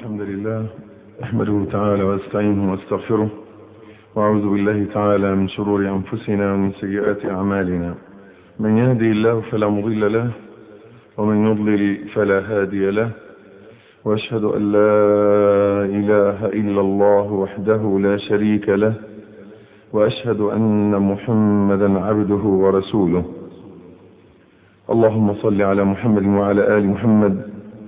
الحمد لله أحمده تعالى واستعينه واستغفره وأعوذ بالله تعالى من شرور أنفسنا ومن سيئات أعمالنا. من يهدي الله فلا مضل له ومن يضلل فلا هادي له. وأشهد أن لا إله إلا الله وحده لا شريك له وأشهد أن محمدا عبده ورسوله. اللهم صل على محمد وعلى آل محمد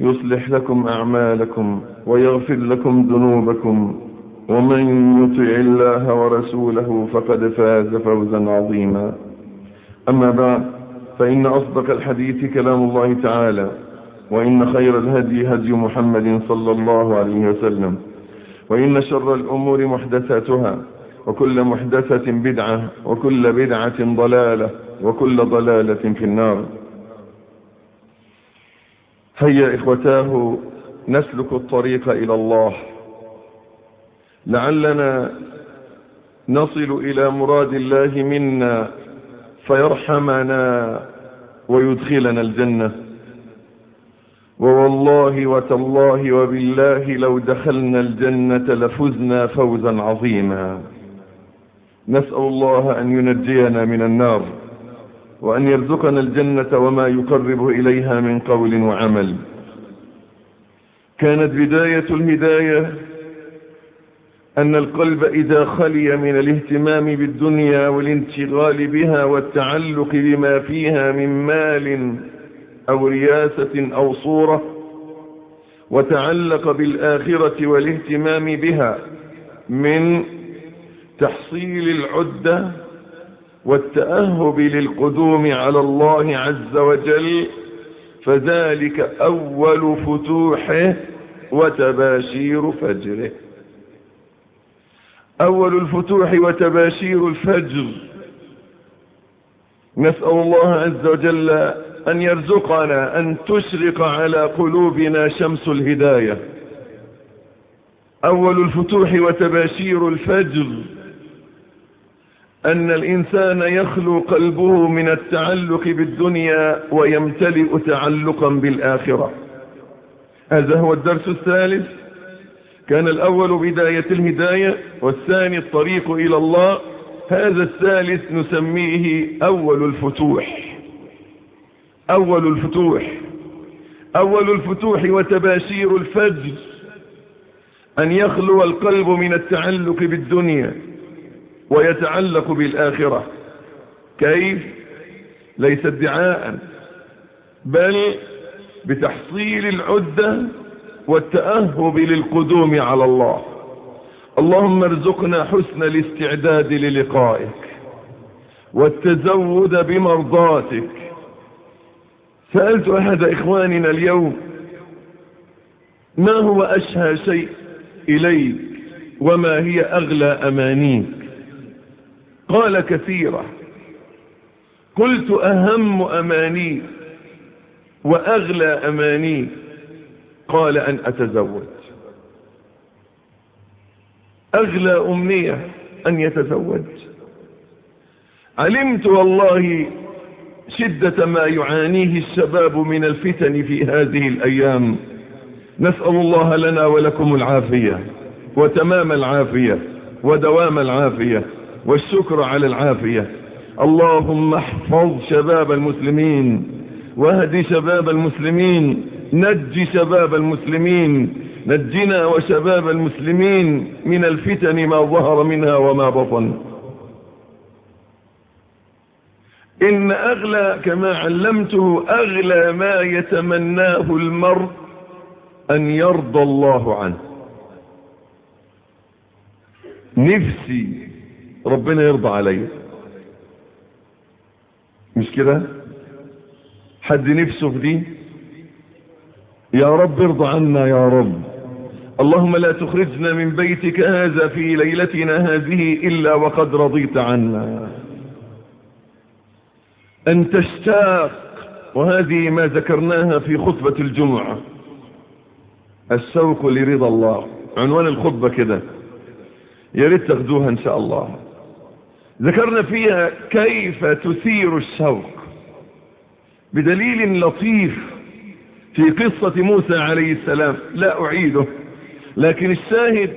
يصلح لكم أعمالكم ويغفر لكم ذنوبكم. ومن يطع الله ورسوله فقد فاز فوزا عظيما. أما بعد فإن أصدق الحديث كلام الله تعالى وإن خير الهدي هدي محمد صلى الله عليه وسلم وإن شر الأمور محدثاتها وكل محدثة بدعة وكل بدعة ضلالة وكل ضلالة في النار. هيا إخوتاه نسلك الطريق إلى الله. لعلنا نصل إلى مراد الله منا فيرحمنا ويدخلنا الجنة. ووالله وتالله وبالله لو دخلنا الجنة لفزنا فوزا عظيما. نسأل الله أن ينجينا من النار. وأن يرزقنا الجنة وما يقرب إليها من قول وعمل. كانت بداية الهداية أن القلب إذا خلي من الاهتمام بالدنيا والانشغال بها والتعلق بما فيها من مال أو رياسة أو صورة وتعلق بالآخرة والاهتمام بها من تحصيل العدة والتأهب للقدوم على الله عز وجل فذلك أول فتوحه وتباشير فجره. أول الفتوح وتباشير الفجر. نسأل الله عز وجل أن يرزقنا أن تشرق على قلوبنا شمس الهداية. أول الفتوح وتباشير الفجر. أن الإنسان يخلو قلبه من التعلق بالدنيا ويمتلئ تعلقا بالآخرة. هذا هو الدرس الثالث. كان الأول بداية الهداية والثاني الطريق إلى الله. هذا الثالث نسميه أول الفتوح. أول الفتوح. أول الفتوح وتباشير الفجر. أن يخلو القلب من التعلق بالدنيا. ويتعلق بالآخرة. كيف؟ ليس ادعاء بل بتحصيل العدة والتأهب للقدوم على الله. اللهم ارزقنا حسن الاستعداد للقائك والتزود بمرضاتك. سألت أحد إخواننا اليوم ما هو أشهى شيء إليك وما هي أغلى أمانيك؟ قال كثيرا. قلت أهم أماني وأغلى أماني. قال أن أتزوج. أغلى أمنية أن يتزوج. علمت والله شدة ما يعانيه الشباب من الفتن في هذه الأيام. نسأل الله لنا ولكم العافية وتمام العافية ودوام العافية والشكر على العافية. اللهم احفظ شباب المسلمين واهدي شباب المسلمين نج شباب المسلمين نجنا وشباب المسلمين من الفتن ما ظهر منها وما بطن. إن أغلى كما علمته أغلى ما يتمناه المرء أن يرضى الله عنه. نفسي ربنا يرضى علي. مش كده؟ حد نفسه في دي؟ يا رب ارضى عنا يا رب. اللهم لا تخرجنا من بيتك هذا في ليلتنا هذه إلا وقد رضيت عنا. أن تشتاق وهذه ما ذكرناها في خطبة الجمعة. الشوق لرضا الله. عنوان الخطبة كده. يا ريت تاخدوها إن شاء الله. ذكرنا فيها كيف تثير الشوق بدليل لطيف في قصة موسى عليه السلام. لا أعيده لكن الشاهد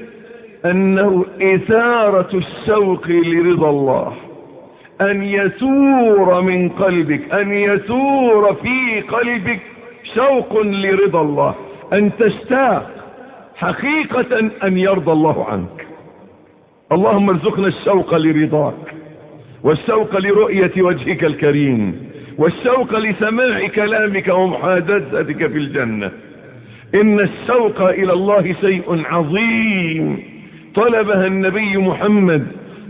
أنه إثارة الشوق لرضا الله أن يسور من قلبك أن يسور في قلبك شوق لرضا الله أن تشتاق حقيقة أن يرضى الله عنك. اللهم ارزقنا الشوق لرضاك والشوق لرؤية وجهك الكريم والشوق لسماع كلامك ومحادثتك في الجنة. إن الشوق إلى الله شيء عظيم. طلبها النبي محمد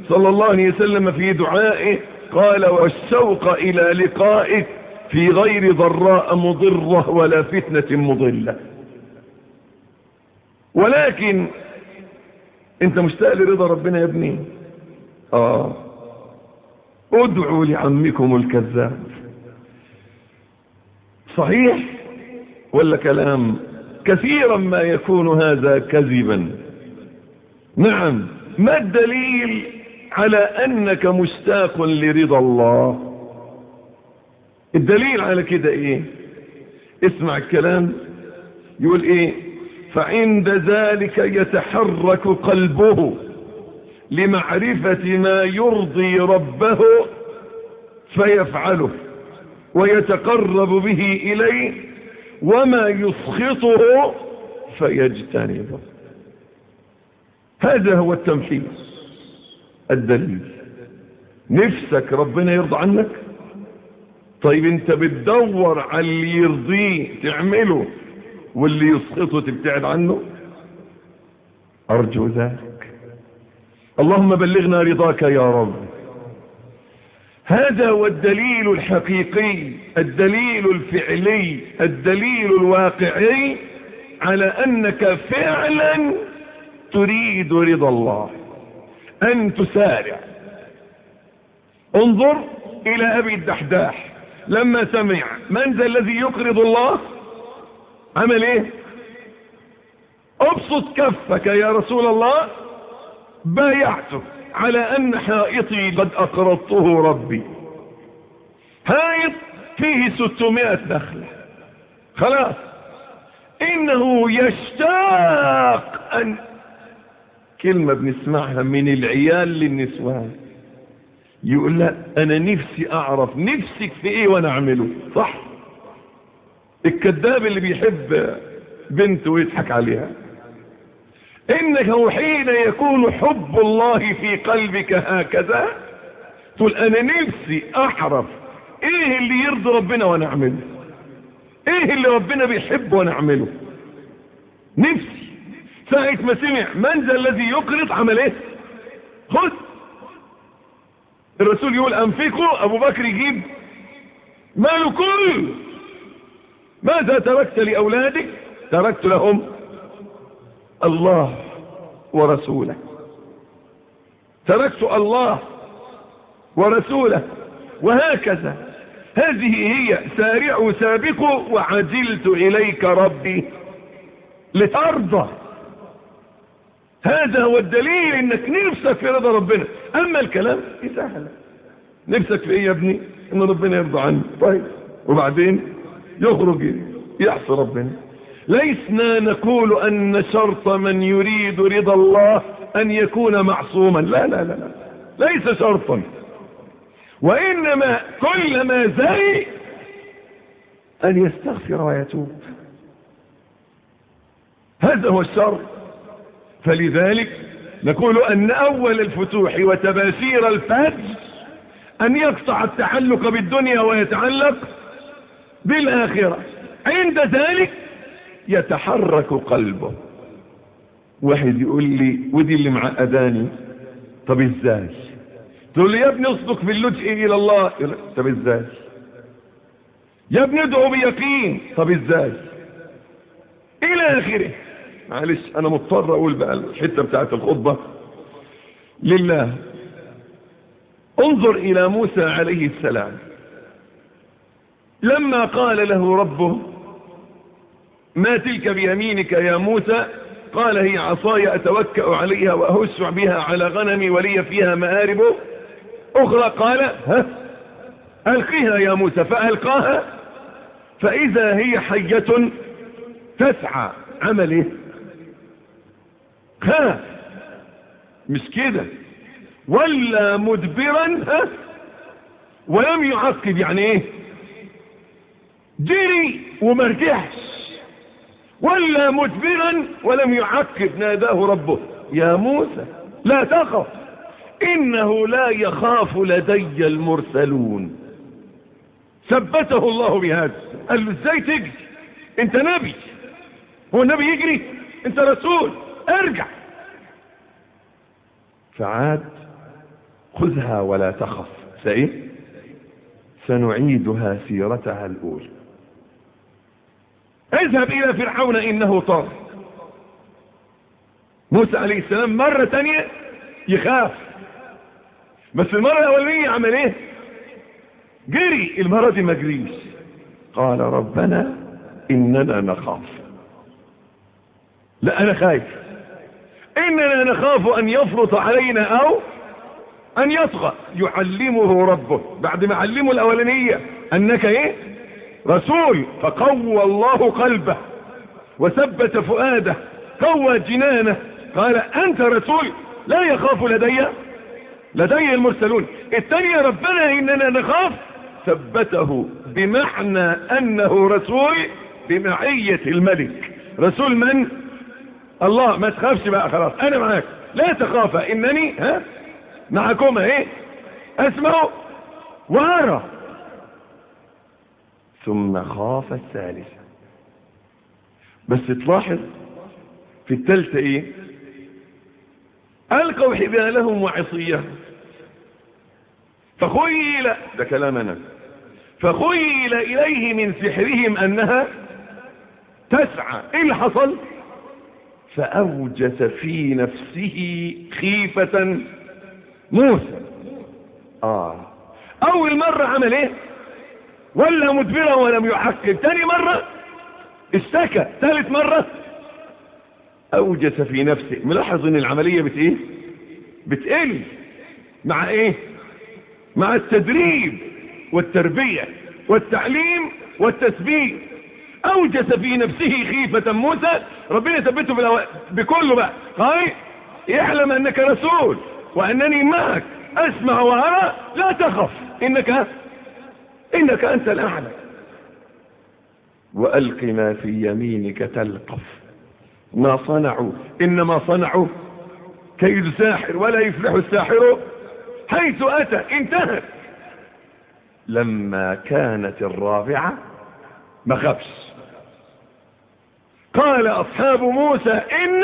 صلى الله عليه وسلم في دعائه قال والشوق إلى لقائك في غير ضراء مضرة ولا فتنة مضلة. ولكن انت مشتاق لرضا ربنا يا ابني. آه. ادعوا لعمكم الكذاب. صحيح ولا كلام؟ كثيرا ما يكون هذا كذبا. نعم ما الدليل على أنك مشتاق لرضا الله؟ الدليل على كده إيه؟ اسمع الكلام. يقول إيه؟ فعند ذلك يتحرك قلبه لمعرفة ما يرضي ربه فيفعله ويتقرب به إليه وما يسخطه فيجتنبه. هذا هو التمحيص الدليل. نفسك ربنا يرضى عنك؟ طيب انت بتدور على اللي يرضيه تعمله واللي يسخطه تبتعد عنه؟ أرجو ذلك. اللهم بلغنا رضاك يا رب. هذا هو الدليل الحقيقي الدليل الفعلي الدليل الواقعي على أنك فعلا تريد رضا الله أن تسارع. انظر إلى أبي الدحداح. لما سمع من ذا الذي يقرض الله؟ عمل إيه؟ ابسط كفك يا رسول الله بايعتك على ان حائطي قد اقرضته ربي. حائط فيه ستمائة نخلة. خلاص. إنه يشتاق ان كلمة بنسمعها من العيال للنسوان. يقول لا أنا نفسي أعرف نفسك في إيه وأنا أعمله صح؟ الكذاب اللي بيحب بنته ويضحك عليها. انه حين يكون حب الله في قلبك هكذا تقول أنا نفسي أعرف إيه اللي يرضي ربنا وأنا أعمله؟ إيه اللي ربنا بيحبه وأنا أعمله؟ نفسي. ساعة ما سمع من ذا الذي يقرض عمل إيه خذ الرسول يقول أنفقوا أبو بكر يجيب ماله كله. ماذا تركت لأولادك؟ تركت لهم الله ورسوله. تركت الله ورسوله. وهكذا. هذه هي سارعوا سابقوا وعجلت إليك ربي لترضى. هذا هو الدليل إنك نفسك في رضا ربنا. أما الكلام سهل نفسك في إيه يا ابني؟ إن ربنا يرضى عني طيب. وبعدين؟ يخرج يعصي ربنا. ليسنا نقول أن شرط من يريد رضا الله أن يكون معصوما. لا لا لا لا. ليس شرطا. وإنما كل ما زي أن يستغفر ويتوب. هذا هو الشر فلذلك نقول أن أول الفتوح وتباشير الفجر أن يقطع التعلق بالدنيا ويتعلق بالآخرة. عند ذلك يتحرك قلبه. واحد يقول لي ودي اللي معقداني طب إزاي؟ تقول لي يا ابني اصدق في اللجئ إلى الله. طب إزاي؟ يا ابني ادعو بيقين. طب إزاي؟ إلى آخره. معلش أنا مضطر أقول بقى الحتة بتاعت الخطبة. لله. انظر إلى موسى عليه السلام. لما قال له ربه ما تلك بيمينك يا موسى؟ قال هي عصاي أتوكأ عليها وأهش بها على غنمي ولي فيها مآرب. أخرى قال ها ألقيها يا موسى. فألقاها فإذا هي حية تسعى عمل إيه ها مش كده ولا مدبرا ها ولم يعقب يعني إيه؟ جري ومرجعش ولا مدبرا ولم يعقب ناداه ربه. يا موسى لا تخف. إنه لا يخاف لدي المرسلون. ثبته الله بهذا. قال له إزاي تجري؟ أنت نبي. هو النبي يجري؟ أنت رسول. ارجع. فعاد خذها ولا تخف. سايه سنعيدها سيرتها الأولى. اذهب إلى فرعون إنه طار موسى عليه السلام مرة تانية يخاف. بس المرة الأولانية عمل إيه؟ جري. المرة دي ما جريش قال ربنا إننا نخاف. لا أنا خايف. إننا نخاف أن يفرط علينا أو أن يطغى. يعلمه ربه. بعد ما علمه الأولانية أنك إيه؟ رسول فقوى الله قلبه وثبت فؤاده قوى جنانه. قال أنت رسول لا يخاف لدي لدي المرسلون. الثانية ربنا إننا نخاف ثبته بمعنى أنه رسول بمعية الملك. رسول من؟ الله. ما تخافش بقى خلاص. أنا معاك. لا تخاف إنني ها؟ معكم إيه؟ اسمعوا وأرى. ثم خاف الثالثة بس تلاحظ في الثالثة إيه؟ ألقوا حبالهم وعصيهم فخيل ده كلامنا فخيل إليه من سحرهم أنها تسعى. إيه اللي حصل؟ فأوجس في نفسه خيفة موسى. آه. أول مرة عمل إيه؟ ولا مدبرا ولم يحكم تاني مرة اشتكى. ثالث مرة أوجس في نفسه. ملاحظ إن العملية بت إيه؟ بتقل. مع إيه؟ مع التدريب والتربية والتعليم والتثبيت أوجس في نفسه خيفة موسى. ربنا ثبته بالأو... بكله بقى. قال يعلم أنك رسول وأنني معك. أسمع وأرى. لا تخف. إنك إنك أنت الأعلى. وألق ما في يمينك تلقف. ما صنعوا. إنما صنعوا كيد ساحر ولا يفلح الساحر حيث أتى. انتهت. لما كانت الرابعة ما خفش قال أصحاب موسى إن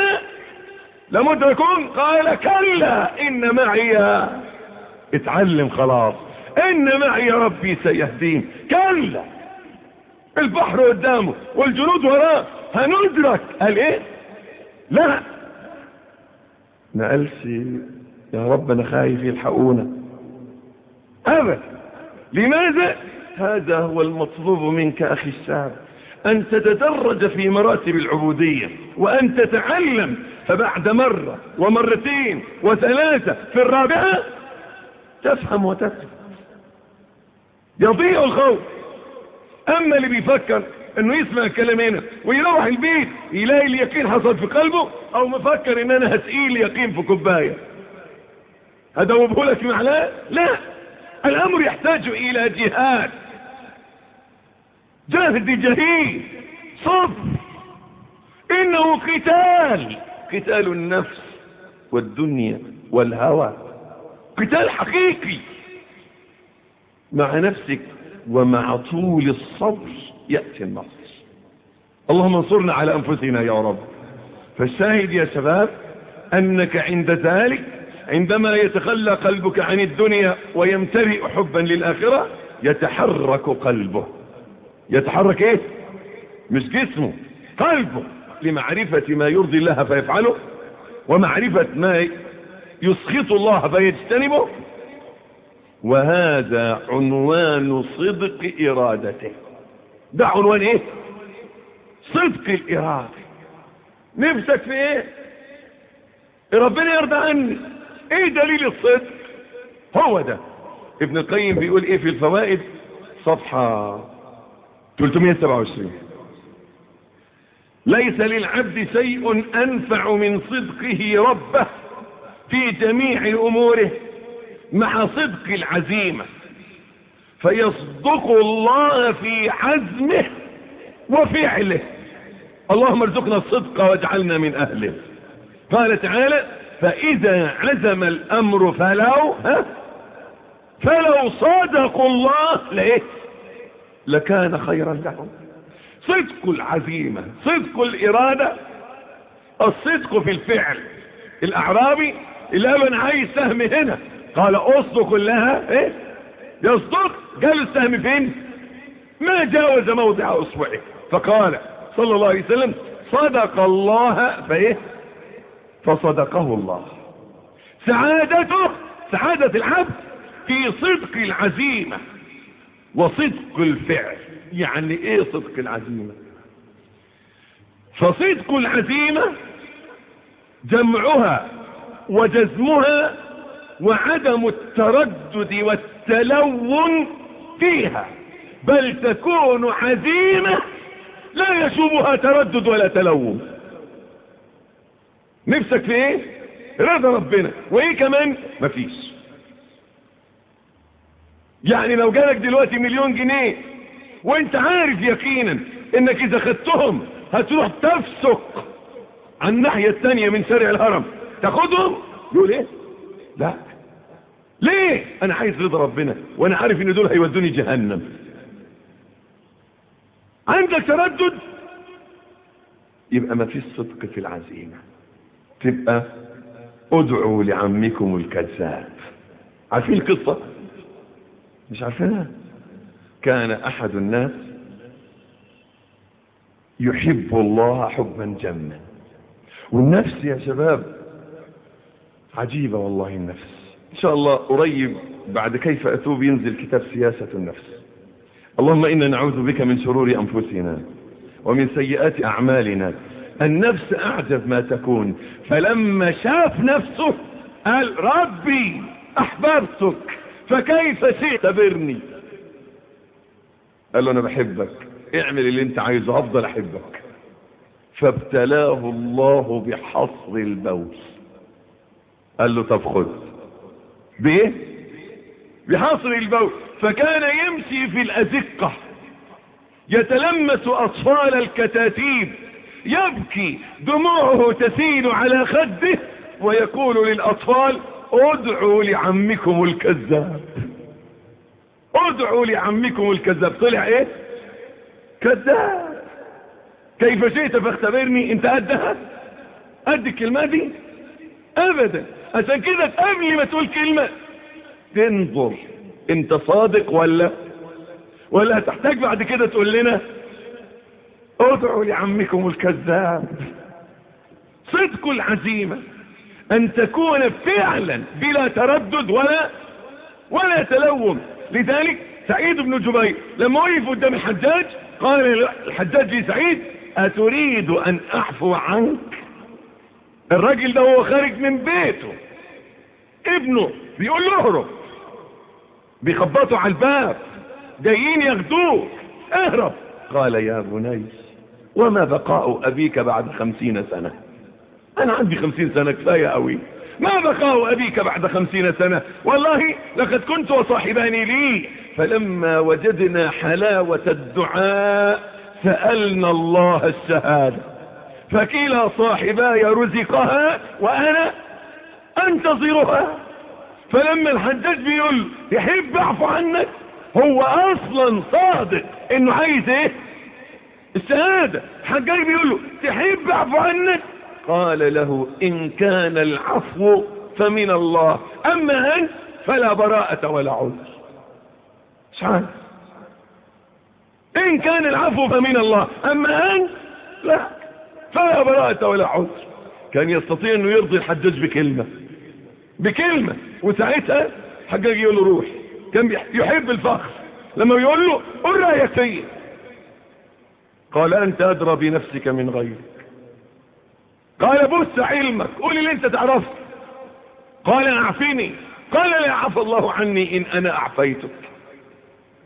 لمدركون. قال كلا إن معي. اتعلم خلاص. إن معي ربي سيهدين. كلا. البحر قدامه والجنود وراه. هندرك. قال إيه؟ لا. ما قالش يا رب أنا خايف يلحقونا. أبدا. لماذا؟ هذا هو المطلوب منك أخي الشعب. أن تتدرج في مراتب العبودية وأن تتعلم. فبعد مرة ومرتين وثلاثة في الرابعة تفهم وتفهم يضيع الخوف. أما اللي بيفكر إنه يسمع الكلام هنا ويروح البيت يلاقي اليقين حصل في قلبه أو مفكر إن أنا هسقيل يقين في كوباية. هدوبه لك معلاه لا. الأمر يحتاج إلى جهاد. جهد جهيد صبر ان لكنه قتال. قتال النفس والدنيا والهوى. قتال حقيقي. مع نفسك ومع طول الصبر يأتي النصر. اللهم انصرنا على أنفسنا يا رب. فالشاهد يا شباب أنك عند ذلك عندما يتخلى قلبك عن الدنيا ويمتلئ حبا للآخرة يتحرك قلبه. يتحرك إيه؟ مش جسمه قلبه. لمعرفة ما يرضي الله فيفعله ومعرفة ما يسخط الله فيجتنبه وهذا عنوان صدق إرادته. ده عنوان إيه؟ صدق الإرادة. نفسك في إيه؟ ربنا يرضى عني إيه دليل الصدق؟ هو ده. ابن القيم بيقول إيه في الفوائد؟ صفحة 327 ليس للعبد شيء أنفع من صدقه ربه في جميع أموره. مع صدق العزيمة. فيصدق الله في عزمه وفعله. اللهم ارزقنا الصدق واجعلنا من أهله. قال تعالى فإذا عزم الأمر فلو ها؟ فلو صادقوا الله لإيه لكان خيرا لهم. صدق العزيمة صدق الإرادة. الصدق في الفعل. الأعرابي اللي أنا عايز سهم هنا؟ قال أصدق كلها إيه؟ يصدق؟ قال السهم فين؟ ما جاوز موضع أصبعه. فقال صلى الله عليه وسلم صدق الله فإيه؟ فصدقه الله. سعادته سعادة العبد في صدق العزيمة وصدق الفعل. يعني إيه صدق العزيمة؟ فصدق العزيمة جمعها وجزمها وعدم التردد والتلون فيها. بل تكون عزيمة لا يشوبها تردد ولا تلون. نفسك في إيه؟ رضا ربنا. وإيه كمان؟ مفيش يعني لو جالك دلوقتي مليون جنيه وانت عارف يقينا إنك إذا خدتهم هتروح تفسق عن الناحية التانية من شارع الهرم. تاخدهم؟ يقول إيه؟ لا. ليه؟ أنا عايز رضا ربنا وأنا عارف إن دول هيودوني جهنم. عندك تردد؟ يبقى ما فيش صدق في العزيمة. تبقى ادعوا لعمكم الكذاب. عارفين القصة؟ مش عارفينها؟ كان أحد الناس يحب الله حبا جما. والنفس يا شباب عجيبة والله النفس. إن شاء الله قريب بعد كيف أتوب ينزل كتاب سياسة النفس. اللهم إنا نعوذ بك من شرور أنفسنا ومن سيئات أعمالنا. النفس أعجب ما تكون. فلما شاف نفسه قال ربي أحببتك فكيف شئت؟ برني قال له أنا بحبك. اعمل اللي أنت عايزه أفضل أحبك. فابتلاه الله بحصر البول قال له طب خذ بإيه؟ بحصر البول. فكان يمشي في الأزقة. يتلمس أطفال الكتاتيب. يبكي. دموعه تسيل على خده. ويقول للأطفال أدعوا لعمكم الكذاب. أدعوا لعمكم الكذاب. طلع إيه؟ كذاب. كيف شئت فاختبرني انت قدها قد الكلمة دي. ابدا. عشان كده قبل ما تقول كلمة. تنظر. انت صادق ولا؟ ولا تحتاج بعد كده تقول لنا ادعوا لعمكم الكذاب. صدق العزيمة. أن تكون فعلا بلا تردد ولا ولا تلوم. لذلك سعيد بن جبير لما وقف قدام الحجاج قال الحجاج لسعيد أتريد أن أعفو عنك؟ الراجل ده هو خارج من بيته. ابنه بيقول له اهرب. بيخبطوا على الباب. جايين ياخدوك. اهرب. قال يا بني وما بقاء أبيك بعد خمسين سنة؟ أنا عندي خمسين سنة كفاية قوي. ما بقاء أبيك بعد خمسين سنة؟ والله لقد كنت وصاحباني لي. فلما وجدنا حلاوة الدعاء سألنا الله الشهادة. فكلا صاحباي رزقها وأنا أنتظرها فلما الحجاج بيقول يحب اعفو عنك هو أصلا صادق إنه عايز إيه؟ الشهادة. الحجاج بيقول له تحب اعفو عنك؟ قال له إن كان العفو فمن الله أما أنت فلا براءة ولا عذر. عارف إن كان العفو فمن الله أما أنت لا فلا براءة ولا عذر. كان يستطيع إنه يرضي الحجاج بكلمة. بكلمة. وساعتها حجاج يقول له روح. كان يحب الفخر. لما يقول له قل رأيك فيا قال أنت أدرى بنفسك من غيرك. قال بص علمك. قول اللي أنت تعرفه. قال أعفني. قال لا عفى الله عني إن أنا أعفيتك.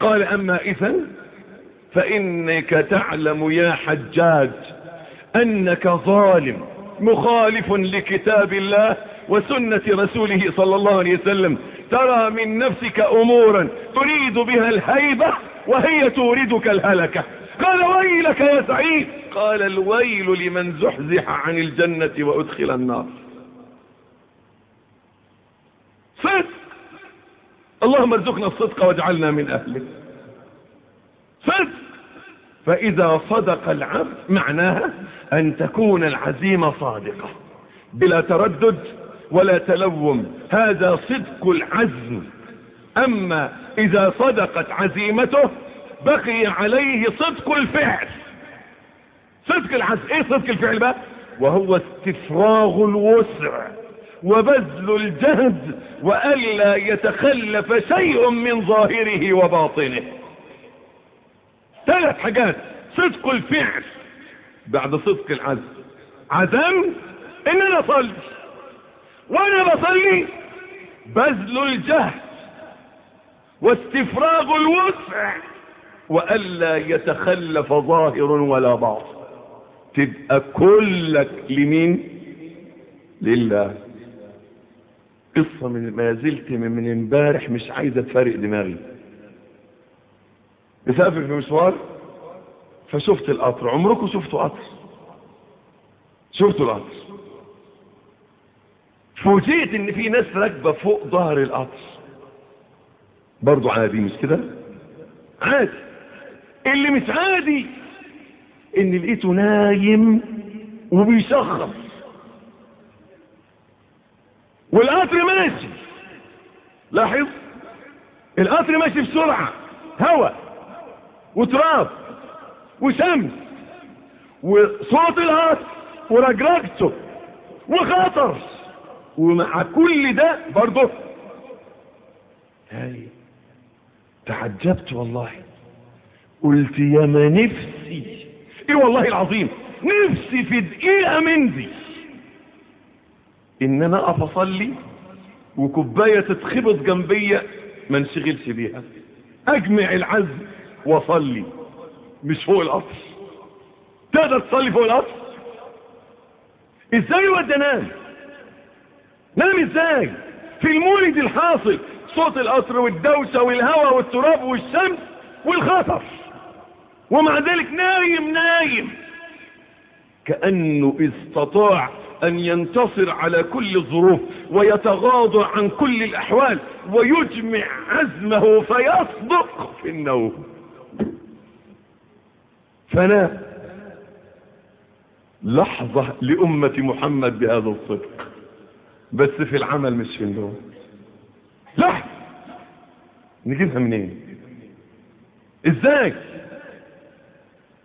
قال أما اذا فإنك تعلم يا حجاج أنك ظالم مخالف لكتاب الله وسنة رسوله صلى الله عليه وسلم ترى من نفسك أمورا تريد بها الهيبة وهي توردك الهلكة. قال ويلك يا سعيد. قال الويل لمن زحزح عن الجنة وأدخل النار. صدق. اللهم ارزقنا الصدق واجعلنا من أهله. صدق. فإذا صدق العبد معناها أن تكون العزيمة صادقة بلا تردد ولا تلوم. هذا صدق العزم. أما إذا صدقت عزيمته بقي عليه صدق الفعل. صدق العزم إيه صدق الفعل بقى؟ وهو استفراغ الوسع وبذل الجهد وألا يتخلف شيء من ظاهره وباطنه. ثلاث حاجات. صدق الفعل. بعد صدق العزم عزمت ان أنا اصلي وأنا بصلي بذل الجهد واستفراغ الوسع والا يتخلف ظاهر ولا باطن. تبقى كلك لمين؟ لله. قصة من ما زلت من, امبارح مش عايزة تفارق دماغي. مسافر في مشوار؟ فشفت القطر. عمركم شفتوا قطر؟ شفتوا القطر؟ فوجئت إن في ناس راكبة فوق ظهر القطر. برضو عادي مش كده؟ عادي. اللي مش عادي إن لقيته نايم وبيشخص والقطر ماشي. لاحظ؟ القطر ماشي بسرعة. هواء وتراب وشمس وصوت القطر ورجرجته وخطر. ومع كل ده برضه. هاي تعجبت والله. قلت يا ما نفسي. إيه والله العظيم نفسي في دقيقة من دي. إن أنا أقف أصلي وكوباية تتخبط جنبية ما انشغلش بيها. أجمع العزم وأصلي. مش فوق القطر. تقدر تصلي فوق القطر؟ إزاي ودي أنام؟ نام إزاي في المولد الحاصل صوت القطر والدوشة والهواء والتراب والشمس والخطر. ومع ذلك نايم نايم. كأنه استطاع أن ينتصر على كل الظروف ويتغاضى عن كل الأحوال ويجمع عزمه فيصدق في النوم. فنام لحظة لأمة محمد بهذا الصدق. بس في العمل مش في النوم. لحظة نجيبها منين؟ إزاي؟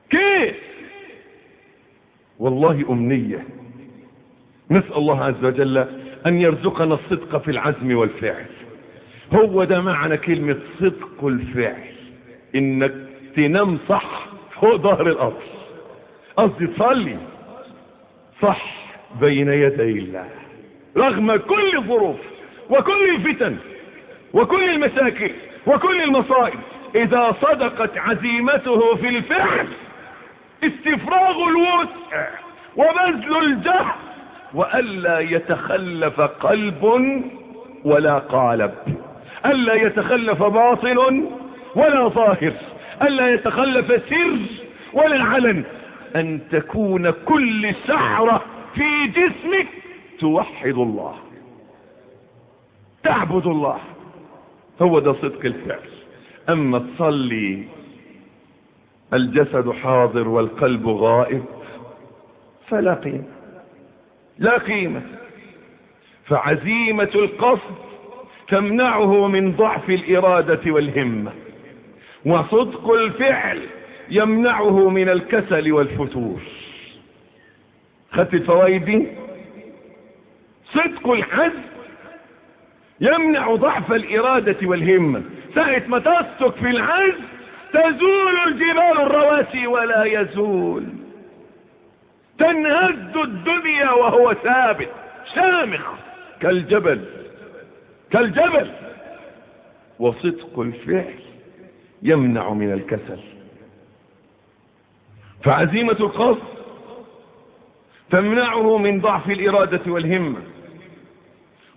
كيف؟ والله أمنية. نسأل الله عز وجل أن يرزقنا الصدق في العزم والفعل. هو ده معنى كلمة صدق الفعل. إنك تنام صح فوق ظهر الأرض. قصدي تصلي. صح بين يدي الله. رغم كل الظروف وكل الفتن وكل المشاكل وكل المصائب إذا صدقت عزيمته في الفعل استفراغ الوسع وبذل الجهد وألا يتخلف قلب ولا قالب ألا يتخلف باطن ولا ظاهر ألا يتخلف سر ولا علن أن تكون كل سعرة في جسمك توحد الله. تعبد الله. هو ده صدق الفعل. أما تصلي الجسد حاضر والقلب غائب فلا قيمة. لا قيمة. فعزيمة القصد تمنعه من ضعف الإرادة والهمة. وصدق الفعل يمنعه من الكسل والفتور خدت الفوائد دي؟ صدق الحزم يمنع ضعف الإرادة والهمة. ساعة ما تصدق في العزم تزول الجبال الرواسي ولا يزول. تنهز الدنيا وهو ثابت شامخ كالجبل كالجبل. وصدق الفعل يمنع من الكسل. فعزيمة القصد تمنعه من ضعف الإرادة والهمة.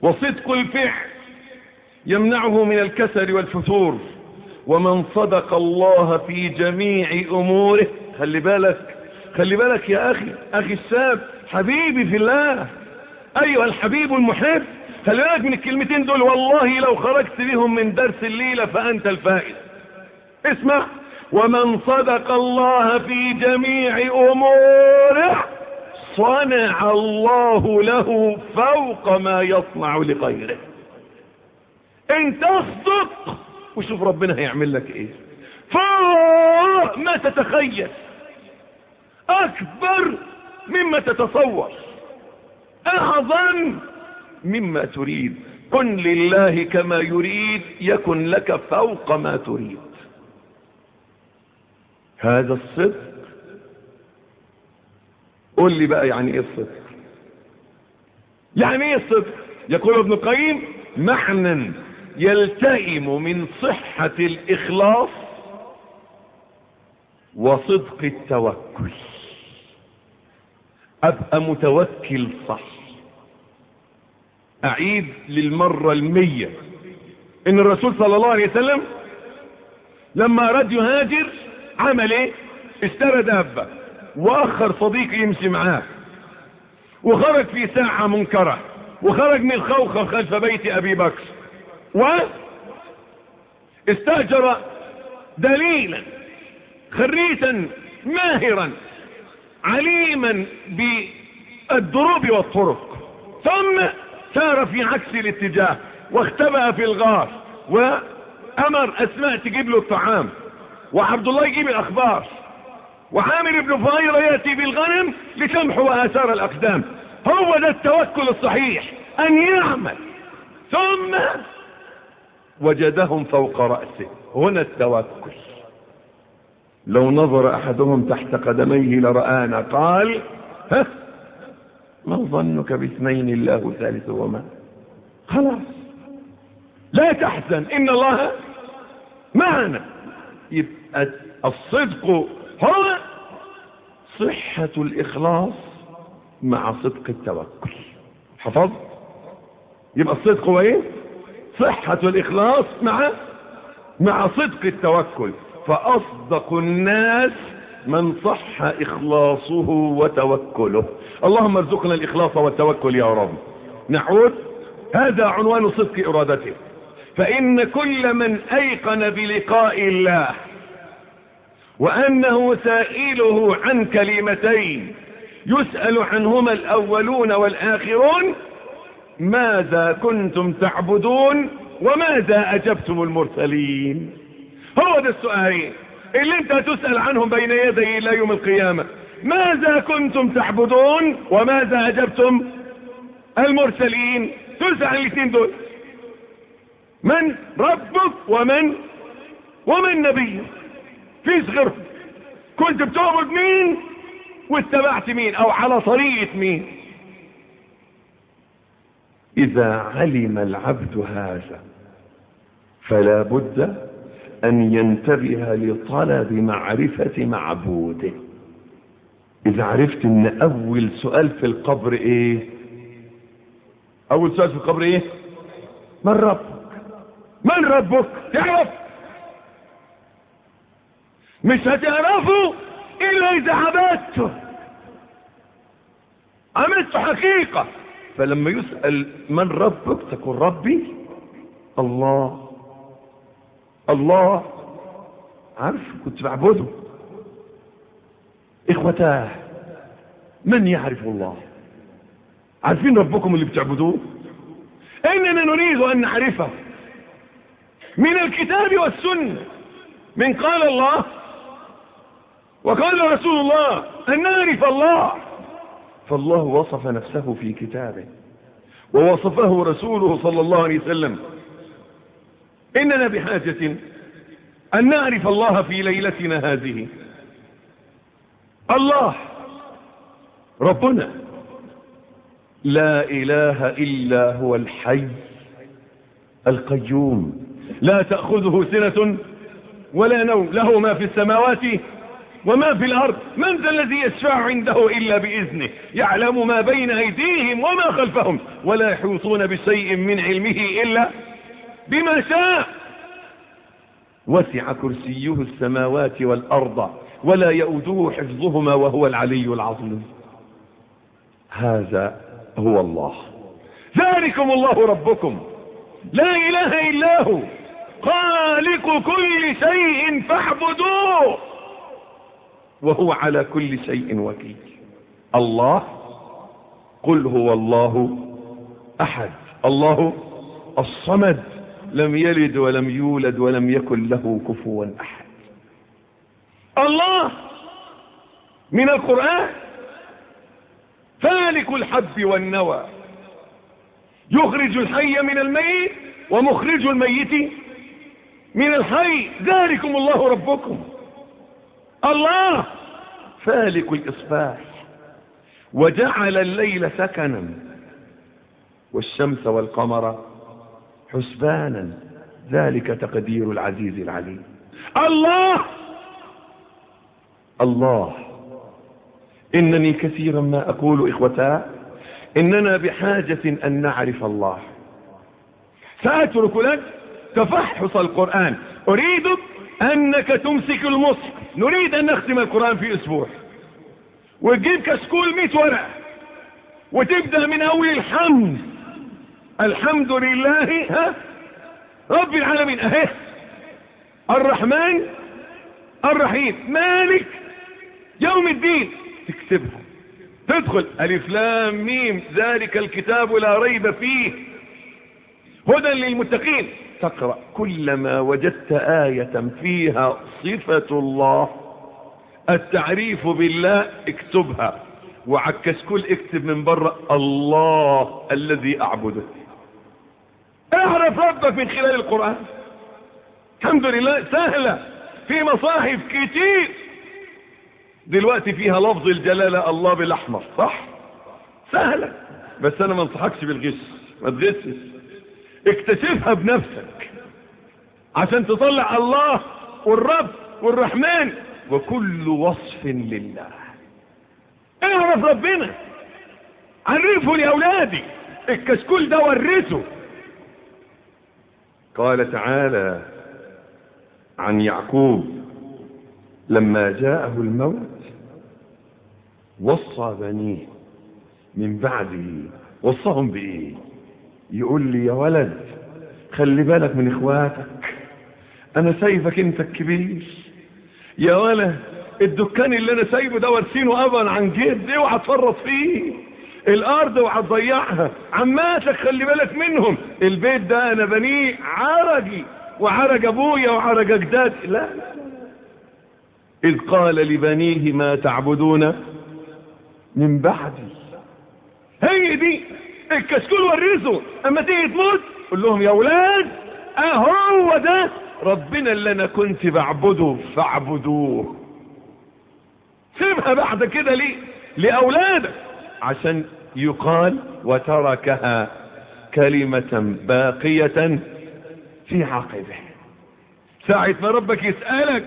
وصدق الفعل يمنعه من الكسل والفتور ومن صدق الله في جميع أموره. خلي بالك خلي بالك يا أخي أخي الساب حبيبي في الله. أيها الحبيب المحب خلي بالك من الكلمتين دول. والله لو خرجت بهم من درس الليلة فأنت الفائز. اسمع. ومن صدق الله في جميع أموره. صنع الله له فوق ما يصنع لغيره. إن تصدق وشوف ربنا هيعمل لك إيه. فوق ما تتخيل. أكبر مما تتصور. أعظم مما تريد. كن لله كما يريد يكن لك فوق ما تريد. هذا الصدق قل لي بقى يعني إيه الصدق؟ يعني إيه الصدق؟ يقول ابن القيم معنى يلتئم من صحة الإخلاص وصدق التوكل. أبقى متوكل صح. أعيد للمرة المية. إن الرسول صلى الله عليه وسلم لما أراد يهاجر عمل إيه؟ اشترى دابة وأخر صديق يمشي معاه. وخرج في ساعة منكرة. وخرج من خوخة خلف بيت أبي بكر. واستأجر دليلا خريتا ماهرا عليما بالدروب والطرق. ثم سار في عكس الاتجاه واختبأ في الغار وأمر أسماء تجيب له الطعام. وعبد الله يجيب الأخبار. وعامر بن فهيرة يأتي بالغنم لتمحو آثار الأقدام. هو ده التوكل الصحيح أن يعمل. ثم وجدهم فوق رأسه. هنا التوكل. لو نظر أحدهم تحت قدميه لرآنا قال ها ما ظنك باثنين الله ثالثهما؟ خلاص. لا تحزن إن الله معنا. يبقى الصدق هو صحة الإخلاص مع صدق التوكل. حفظت يبقى الصدق هو إيه؟ صحة الإخلاص مع مع صدق التوكل. فأصدق الناس من صح إخلاصه وتوكله. اللهم ارزقنا الإخلاص والتوكل يا رب. نعود. هذا عنوان صدق إرادته. فإن كل من أيقن بلقاء الله وأنه سائله عن كلمتين يسأل عنهما الأولون والآخرون ماذا كنتم تعبدون وماذا أجبتم المرسلين؟ هو ده السؤالين اللي انت تسأل عنهم بين يدي الله يوم القيامة ماذا كنتم تعبدون وماذا أجبتم المرسلين؟ تسأل عن الاثنين دول. من ربك ومن ومن نبيك؟ فيش غيرهم كنت بتعبد مين واتبعت مين أو على طريقة مين. إذا علم العبد هذا فلا بد أن ينتبه لطلب معرفة معبوده. إذا عرفت إن أول سؤال في القبر إيه؟ أول سؤال في القبر إيه؟ من ربك؟ من ربك؟ تعرف؟ مش هتعرفه إلا إذا عبدته عملت حقيقة. فلما يسأل من ربك تقول ربي الله. الله. عارف كنت بعبده. إخوتاه من يعرف الله؟ عارفين ربكم اللي بتعبدوه؟ إننا نريد أن نعرفه. من الكتاب والسنة. من قال الله وقال رسول الله أن نعرف الله فالله وصف نفسه في كتابه ووصفه رسوله صلى الله عليه وسلم. إننا بحاجة أن نعرف الله في ليلتنا هذه. الله ربنا. لا إله إلا هو الحي القيوم. لا تأخذه سنة ولا نوم له ما في السماوات وما في الأرض من ذا الذي يشفع عنده إلا بإذنه؟ يعلم ما بين أيديهم وما خلفهم ولا يحوطون بشيء من علمه إلا بما شاء. وسع كرسيه السماوات والأرض ولا يؤده حفظهما وهو العلي العظيم. هذا هو الله. ذلكم الله ربكم. لا إله إلا هو. خالق كل شيء فاعبدوه. وهو على كل شيء وكيل. الله قل هو الله أحد. الله الصمد. لم يلد ولم يولد ولم يكن له كفوا أحد. الله من القرآن. فالك الحب والنوى. يخرج الحي من الميت ومخرج الميت من الحي. ذلكم الله ربكم. الله! فالك الإصباح. وجعل الليل سكنا. والشمس والقمر حسبانا. ذلك تقدير العزيز العليم. الله! الله! إنني كثيرا ما أقول إخوتا إننا بحاجة أن نعرف الله. سأترك لك تفحص القرآن. أريدك أنك تمسك المصحف نريد أن نختم القرآن في أسبوع. وتجيب كشكول 100 ورقة. وتبدأ من أول الحمد. الحمد لله ها؟ رب العالمين أهي. الرحمن الرحيم. مالك يوم الدين. تكتبها. تدخل. ألف لام ميم. ذلك الكتاب لا ريب فيه. هدى للمتقين. تقرأ كلما وجدت آية فيها صفة الله التعريف بالله اكتبها وعكسكول اكتب من بره الله الذي أعبده. اعرف ربك من خلال القرآن. الحمد لله سهلة في مصاحف كتير. دلوقتي فيها لفظ الجلالة الله بالأحمر صح؟ سهلة. بس أنا ما انصحكش بالغش ما تغشش. اكتشفها بنفسك عشان تطلع الله والرب والرحمن وكل وصف لله. اعرف ربنا. عرفه لأولادي. الكشكول ده ورثه. قال تعالى عن يعقوب. لما جاءه الموت وصى بنيه من بعده. وصاهم بإيه؟ يقول لي يا ولد خلي بالك من إخواتك. أنا سايبك أنت الكبير. يا ولد الدكان اللي أنا سايبه ده وارسينه ابا عن جد اوعى تفرط فيه؟ الأرض اوعى تضيعها عماتك خلي بالك منهم. البيت ده أنا بنيه عرجي وعرج أبويا وعرج اجدادي لا. إذ قال لبنيه ما تعبدون من بعدي. هي دي. الكشكول ورثه أما تيجي تموت قول لهم يا ولاد أهو ده ربنا اللي أنا كنت بعبده فاعبدوه. سيبها بعد كده ليه؟ لأولادك. عشان يقال وتركها كلمة باقية في عقبه ساعة ما ربك يسألك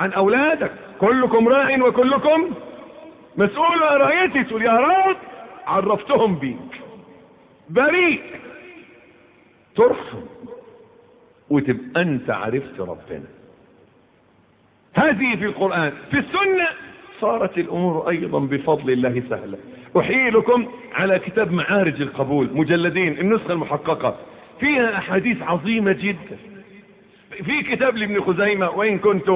عن أولادك كلكم راع وكلكم مسؤول عن تقول يا رب عرفتهم بيك. بريء. ترحم وتبقى أنت عرفت ربنا. هذه في القرآن. في السنة صارت الأمور أيضا بفضل الله سهلة. أحيلكم على كتاب معارج القبول مجلدين النسخة المحققة. فيها أحاديث عظيمة جدا. في كتاب لابن خزيمة وإن كنت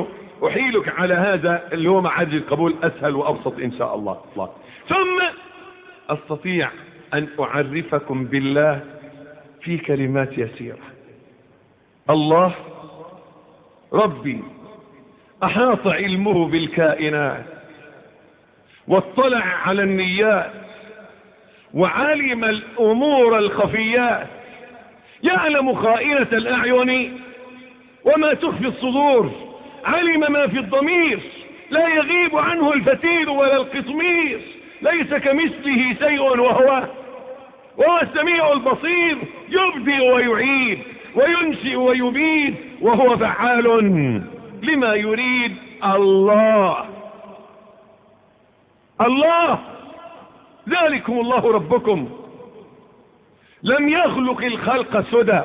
أحيلك على هذا اللي هو معارج القبول أسهل وأبسط إن شاء الله. ثم أستطيع أن أعرفكم بالله في كلمات يسيرة. الله ربي أحاط علمه بالكائنات واطلع على النيات وعلم الأمور الخفيات يعلم خائنة الأعين وما تخفي الصدور علم ما في الضمير لا يغيب عنه الفتيل ولا القطمير. ليس كمثله شيء وهو وهو السميع البصير يبدي ويعيد وينشئ ويبيد وهو فعال لما يريد الله. الله! ذلكم الله ربكم. لم يخلق الخلق سدى.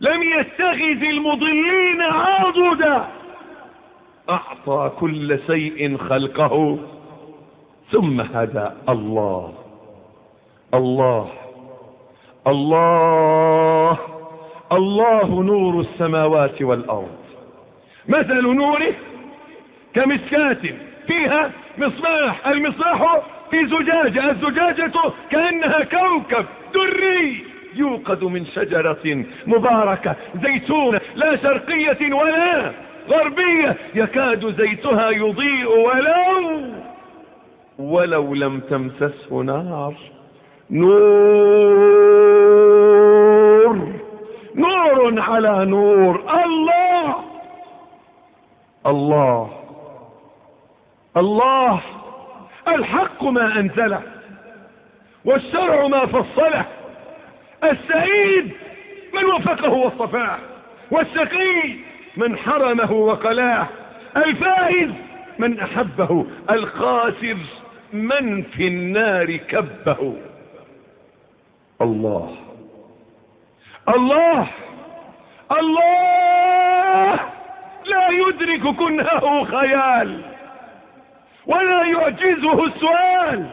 لم يتخذ المضلين عضدا. أعطى كل شيء خلقه. ثم هدى الله. الله. الله. الله نور السماوات والأرض. مثل نوره كمسكات فيها مصباح. المصباح في زجاجة. الزجاجة كأنها كوكب دري يوقد من شجرة مباركة. زيتونة لا شرقية ولا غربية. يكاد زيتها يضيء ولو ولو لم تمسسه نار. نور. نور على نور. الله. الله. الله. الحق ما أنزله. والشرع ما فصله. السعيد من وفقه واصطفاه. والسقي من حرمه وقلاه. الفائز من أحبه. الخاسر من في النار كبه؟ الله. الله! الله! لا يدرك كنهه خيال ولا يعجزه السؤال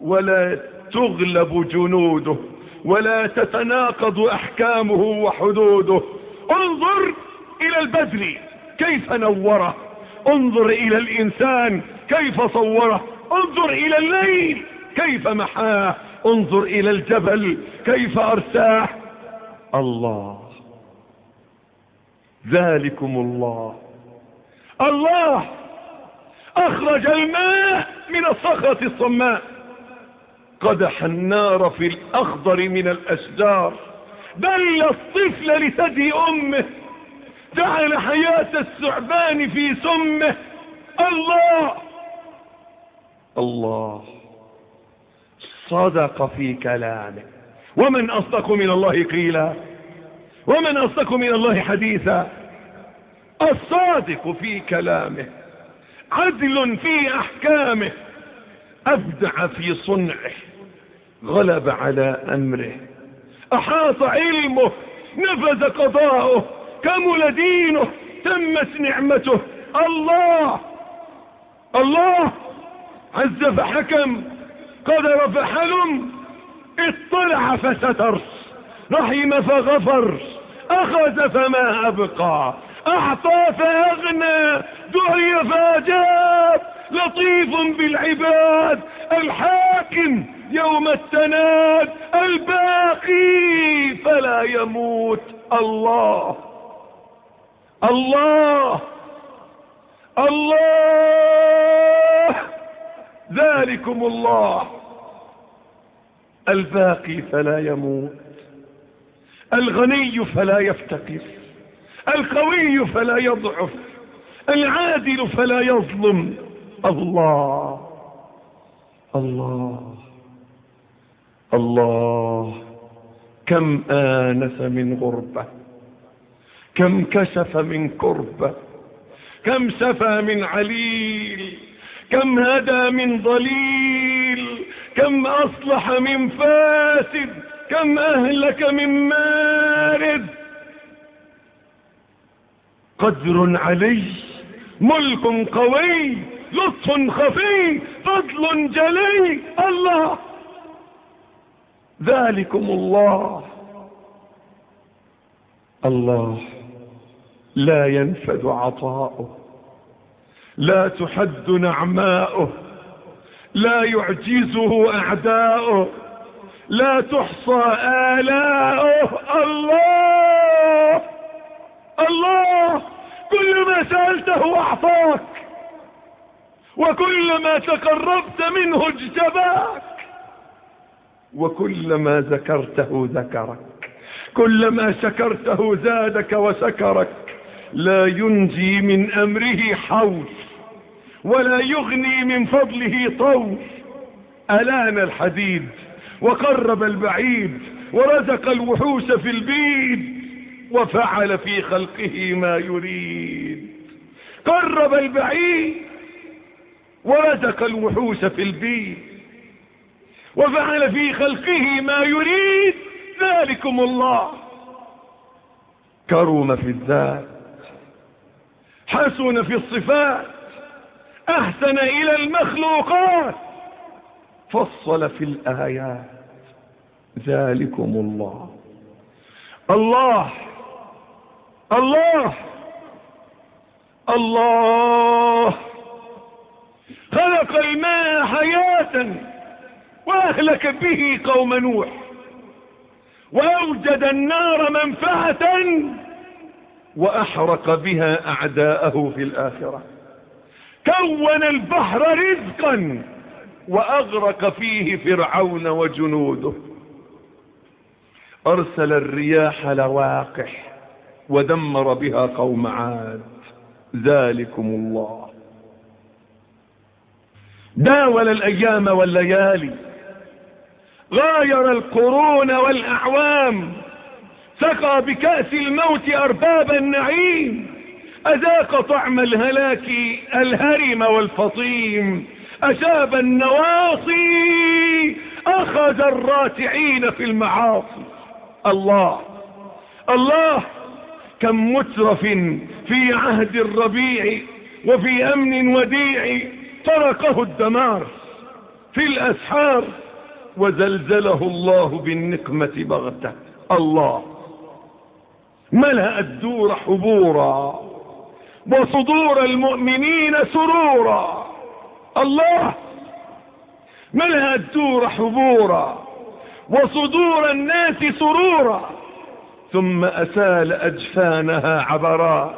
ولا تغلب جنوده ولا تتناقض أحكامه وحدوده. انظر إلى البدر كيف نوره؟ انظر إلى الإنسان كيف صوره؟ انظر إلى الليل كيف محاه انظر إلى الجبل كيف ارساه الله. ذلكم الله. الله أخرج الماء من الصخرة الصماء. قدح النار في الأخضر من الأشجار. دل الطفل لثدي أمه. جعل حياة الثعبان في سمه. الله الله. صدق في كلامه. ومن أصدق من الله قيلا. ومن أصدق من الله حديثا. الصادق في كلامه. عدل في أحكامه. أبدع في صنعه. غلب على أمره. أحاط علمه. نفذ قضاؤه. كمل دينه. تمت نعمته. الله. الله. عز فحكم قدر فحلم اطلع فستر رحم فغفر أخذ فما أبقى أعطى فأغنى دعي فأجاب لطيف بالعباد الحاكم يوم التناد الباقي فلا يموت الله الله الله. ذلكم الله الباقي فلا يموت. الغني فلا يفتقر. القوي فلا يضعف. العادل فلا يظلم. الله. الله. الله. كم آنس من غربة. كم كشف من كربة. كم سفى من عليل. كم هدى من ضليل كم أصلح من فاسد كم أهلك من مارد. قدر علي ملك قوي لطف خفي فضل جلي. الله. ذلكم الله. الله لا ينفد عطاؤه. لا تحد نعماؤه لا يعجزه أعداؤه لا تحصى آلاؤه. الله! الله! كل ما سألته أعطاك وكل ما تقربت منه اجتباك وكلما ذكرته ذكرك كلما شكرته زادك وسكرك لا ينجي من أمره حول. ولا يغني من فضله طول ألان الحديد وقرب البعيد ورزق الوحوش في البيد وفعل في خلقه ما يريد. قرب البعيد ورزق الوحوش في البيد وفعل في خلقه ما يريد. ذلكم الله. كرم في الذات حسن في الصفات أحسن إلى المخلوقات. فصل في الآيات. ذلكم الله. الله. الله. الله. خلق الماء حياة وأهلك به قوم نوح. وأوجد النار منفعة وأحرق بها أعداءه في الآخرة. كون البحر رزقا وأغرق فيه فرعون وجنوده. أرسل الرياح لواقح ودمر بها قوم عاد. ذلكم الله. داول الأيام والليالي. غاير القرون والأعوام. سقى بكأس الموت أرباب النعيم. أذاق طعم الهلاك الهرم والفطيم أشاب النواصي أخذ الراتعين في المعاصي. الله الله كم مترف في عهد الربيع وفي أمن وديع طرقه الدمار. في الأسحار وزلزله الله بالنقمة بغتة. الله ملأ الدور حبورا. وصدور المؤمنين سرورا. الله ملأ الدور حبورا وصدور الناس سرورا. ثم أسال أجفانها عبرات.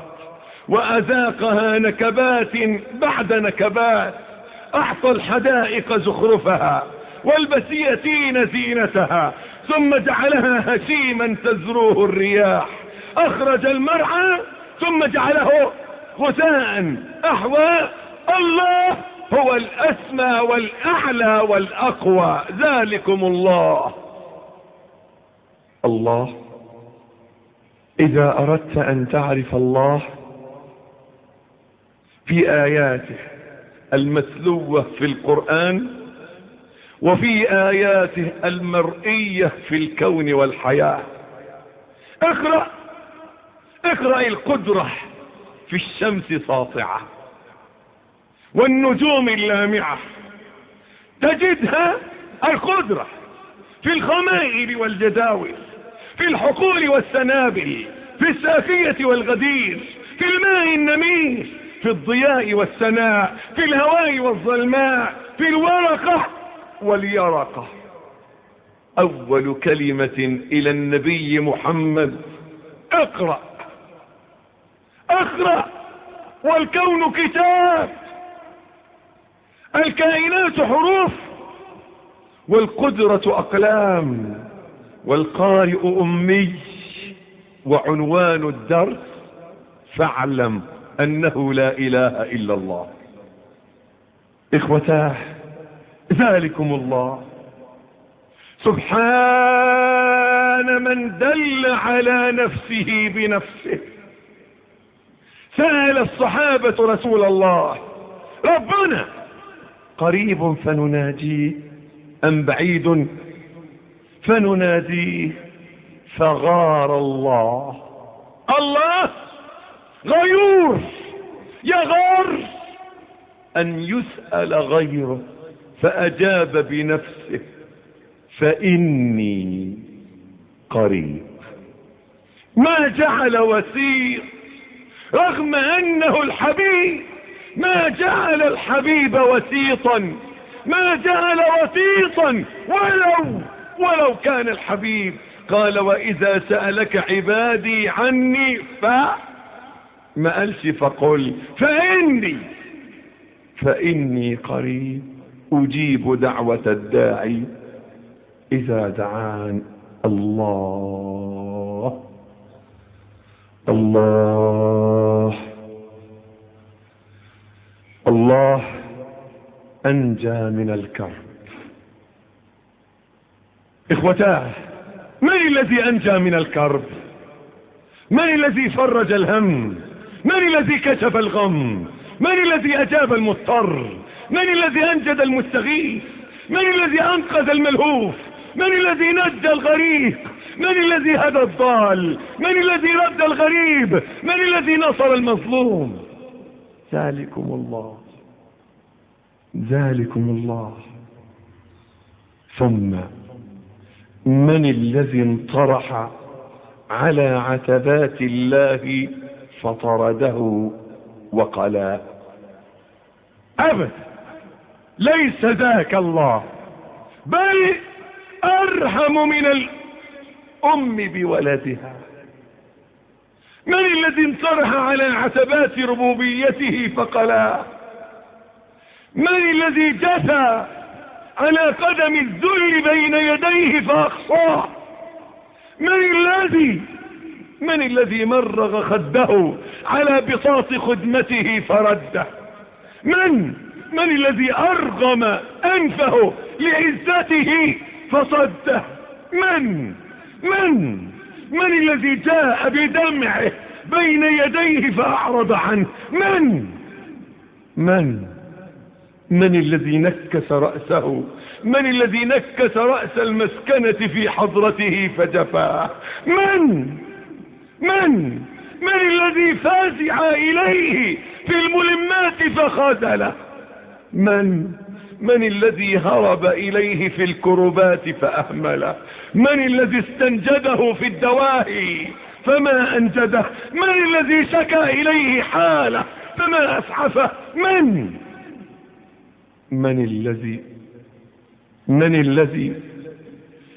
وأذاقها نكبات بعد نكبات. أعطى الحدائق زخرفها والبسيتين زينتها. ثم جعلها هشيما تزروه الرياح. أخرج المرعى ثم جعله غثاء أحوى الله هو الأسمى والأعلى والأقوى ذلكم الله. الله إذا أردت أن تعرف الله في آياته المتلوة في القرآن وفي آياته المرئية في الكون والحياة. اقرأ اقرأ القدرة. في الشمس ساطعة والنجوم اللامعة تجدها القدرة في الخمائل والجداول في الحقول والسنابل في السافية والغدير في الماء النميس في الضياء والسناء في الهواء والظلماء في الورقة واليرقة. أول كلمة إلى النبي محمد اقرأ. اقرأ والكون كتاب. الكائنات حروف والقدرة أقلام والقارئ أمي وعنوان الدرس فاعلم أنه لا إله إلا الله. إخوتاه ذلكم الله. سبحان من دل على نفسه بنفسه. سأل الصحابة رسول الله. ربنا قريب فنناجيه أم بعيد؟ فنناديه فغار الله. الله غيور يغار. أن يسأل غيره فأجاب بنفسه فإني قريب. ما جعل وسيط رغم أنه الحبيب ما جعل الحبيب وسيطا ما جعل وسيطا ولو ولو كان الحبيب. قال وإذا سألك عبادي عني ف ما قالش فقل فإني فإني قريب أجيب دعوة الداعي إذا دعان الله. الله. الله أنجى من الكرب. إخوتاه من الذي أنجى من الكرب؟ من الذي فرج الهم؟ من الذي كشف الغم؟ من الذي أجاب المضطر؟ من الذي أنجد المستغيث؟ من الذي أنقذ الملهوف؟ من الذي نجى الغريق من الذي هدى الضال؟ من الذي رد الغريب؟ من الذي نصر المظلوم؟ ذلكم الله. ذلكم الله. ثم من الذي انطرح على عتبات الله فطرده وقلا أبدا ليس ذاك الله. بل أرحم من الأم بولدها. من الذي انطرح على عتبات ربوبيته فقلا من الذي جثى على قدم الذل بين يديه فأخصاه من الذي من الذي مرغ خده على بساط خدمته فرده. من من الذي أرغم أنفه لعزته فصده من؟ من؟ من الذي جاء بدمعه بين يديه فأعرض عنه؟ من؟ من؟ من الذي نكس رأسه؟ من الذي نكس رأس المسكنة في حضرته فجفاه من؟ من؟ من الذي فازع إليه في الملمات فخذله؟ من؟ من الذي هرب إليه في الكربات فأهمله من الذي استنجده في الدواهي فما أنجده؟ من الذي شكى إليه حاله فما أسعفه؟ من؟ من الذي من الذي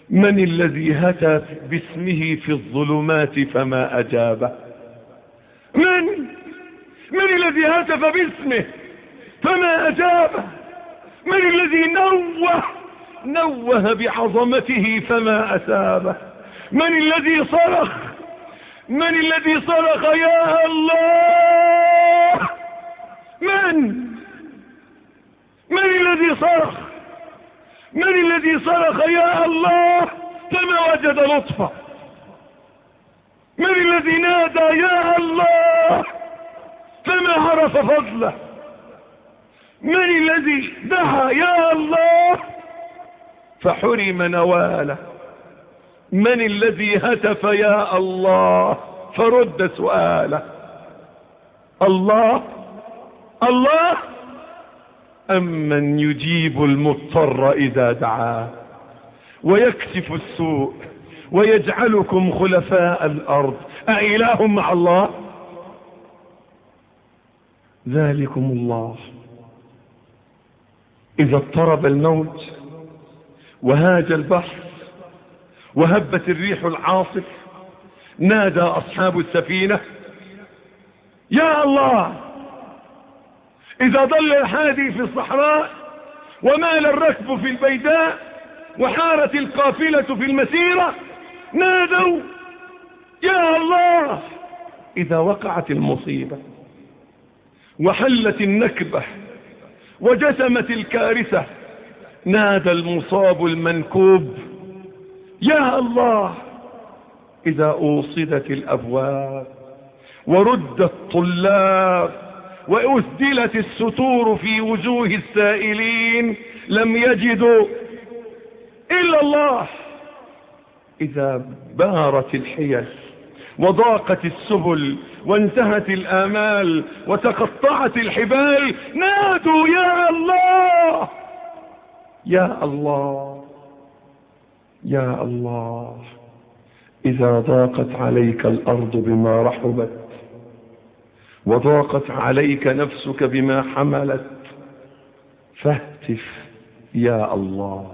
من الذي هتف باسمه في الظلمات فما أجابه؟ من؟ من الذي هتف باسمه فما أجابه؟ من الذي نوه نوه بعظمته فما أسابه من الذي صرخ من الذي صرخ يا الله! من؟ من الذي صرخ؟ من الذي صرخ يا الله! فما وجد لطفا من الذي نادى يا الله! فما عرف فضله. من الذي دعا يا الله؟ فحرم نواله. من الذي هتف يا الله؟ فرد سؤاله. الله؟ الله؟ أم من يجيب المضطر إذا دعاه؟ ويكشف السوء. ويجعلكم خلفاء الأرض. أإله مع الله؟ ذلكم الله. إذا اضطرب الموت وهاج البحر وهبت الريح العاصف نادى أصحاب السفينة يا الله! إذا ضل الحادي في الصحراء ومال الركب في البيداء وحارت القافلة في المسيرة نادوا! يا الله! إذا وقعت المصيبة وحلت النكبة وجسمت الكارثة. نادى المصاب المنكوب. يا الله إذا أوصدت الأبواب ورد الطلاب وأسدلت الستور في وجوه السائلين لم يجدوا إلا الله. إذا بارت الحيل وضاقت السبل وانتهت الآمال وتقطعت الحبال. نادوا يا الله! يا الله! يا الله! إذا ضاقت عليك الأرض بما رحبت وضاقت عليك نفسك بما حملت فاهتف يا الله.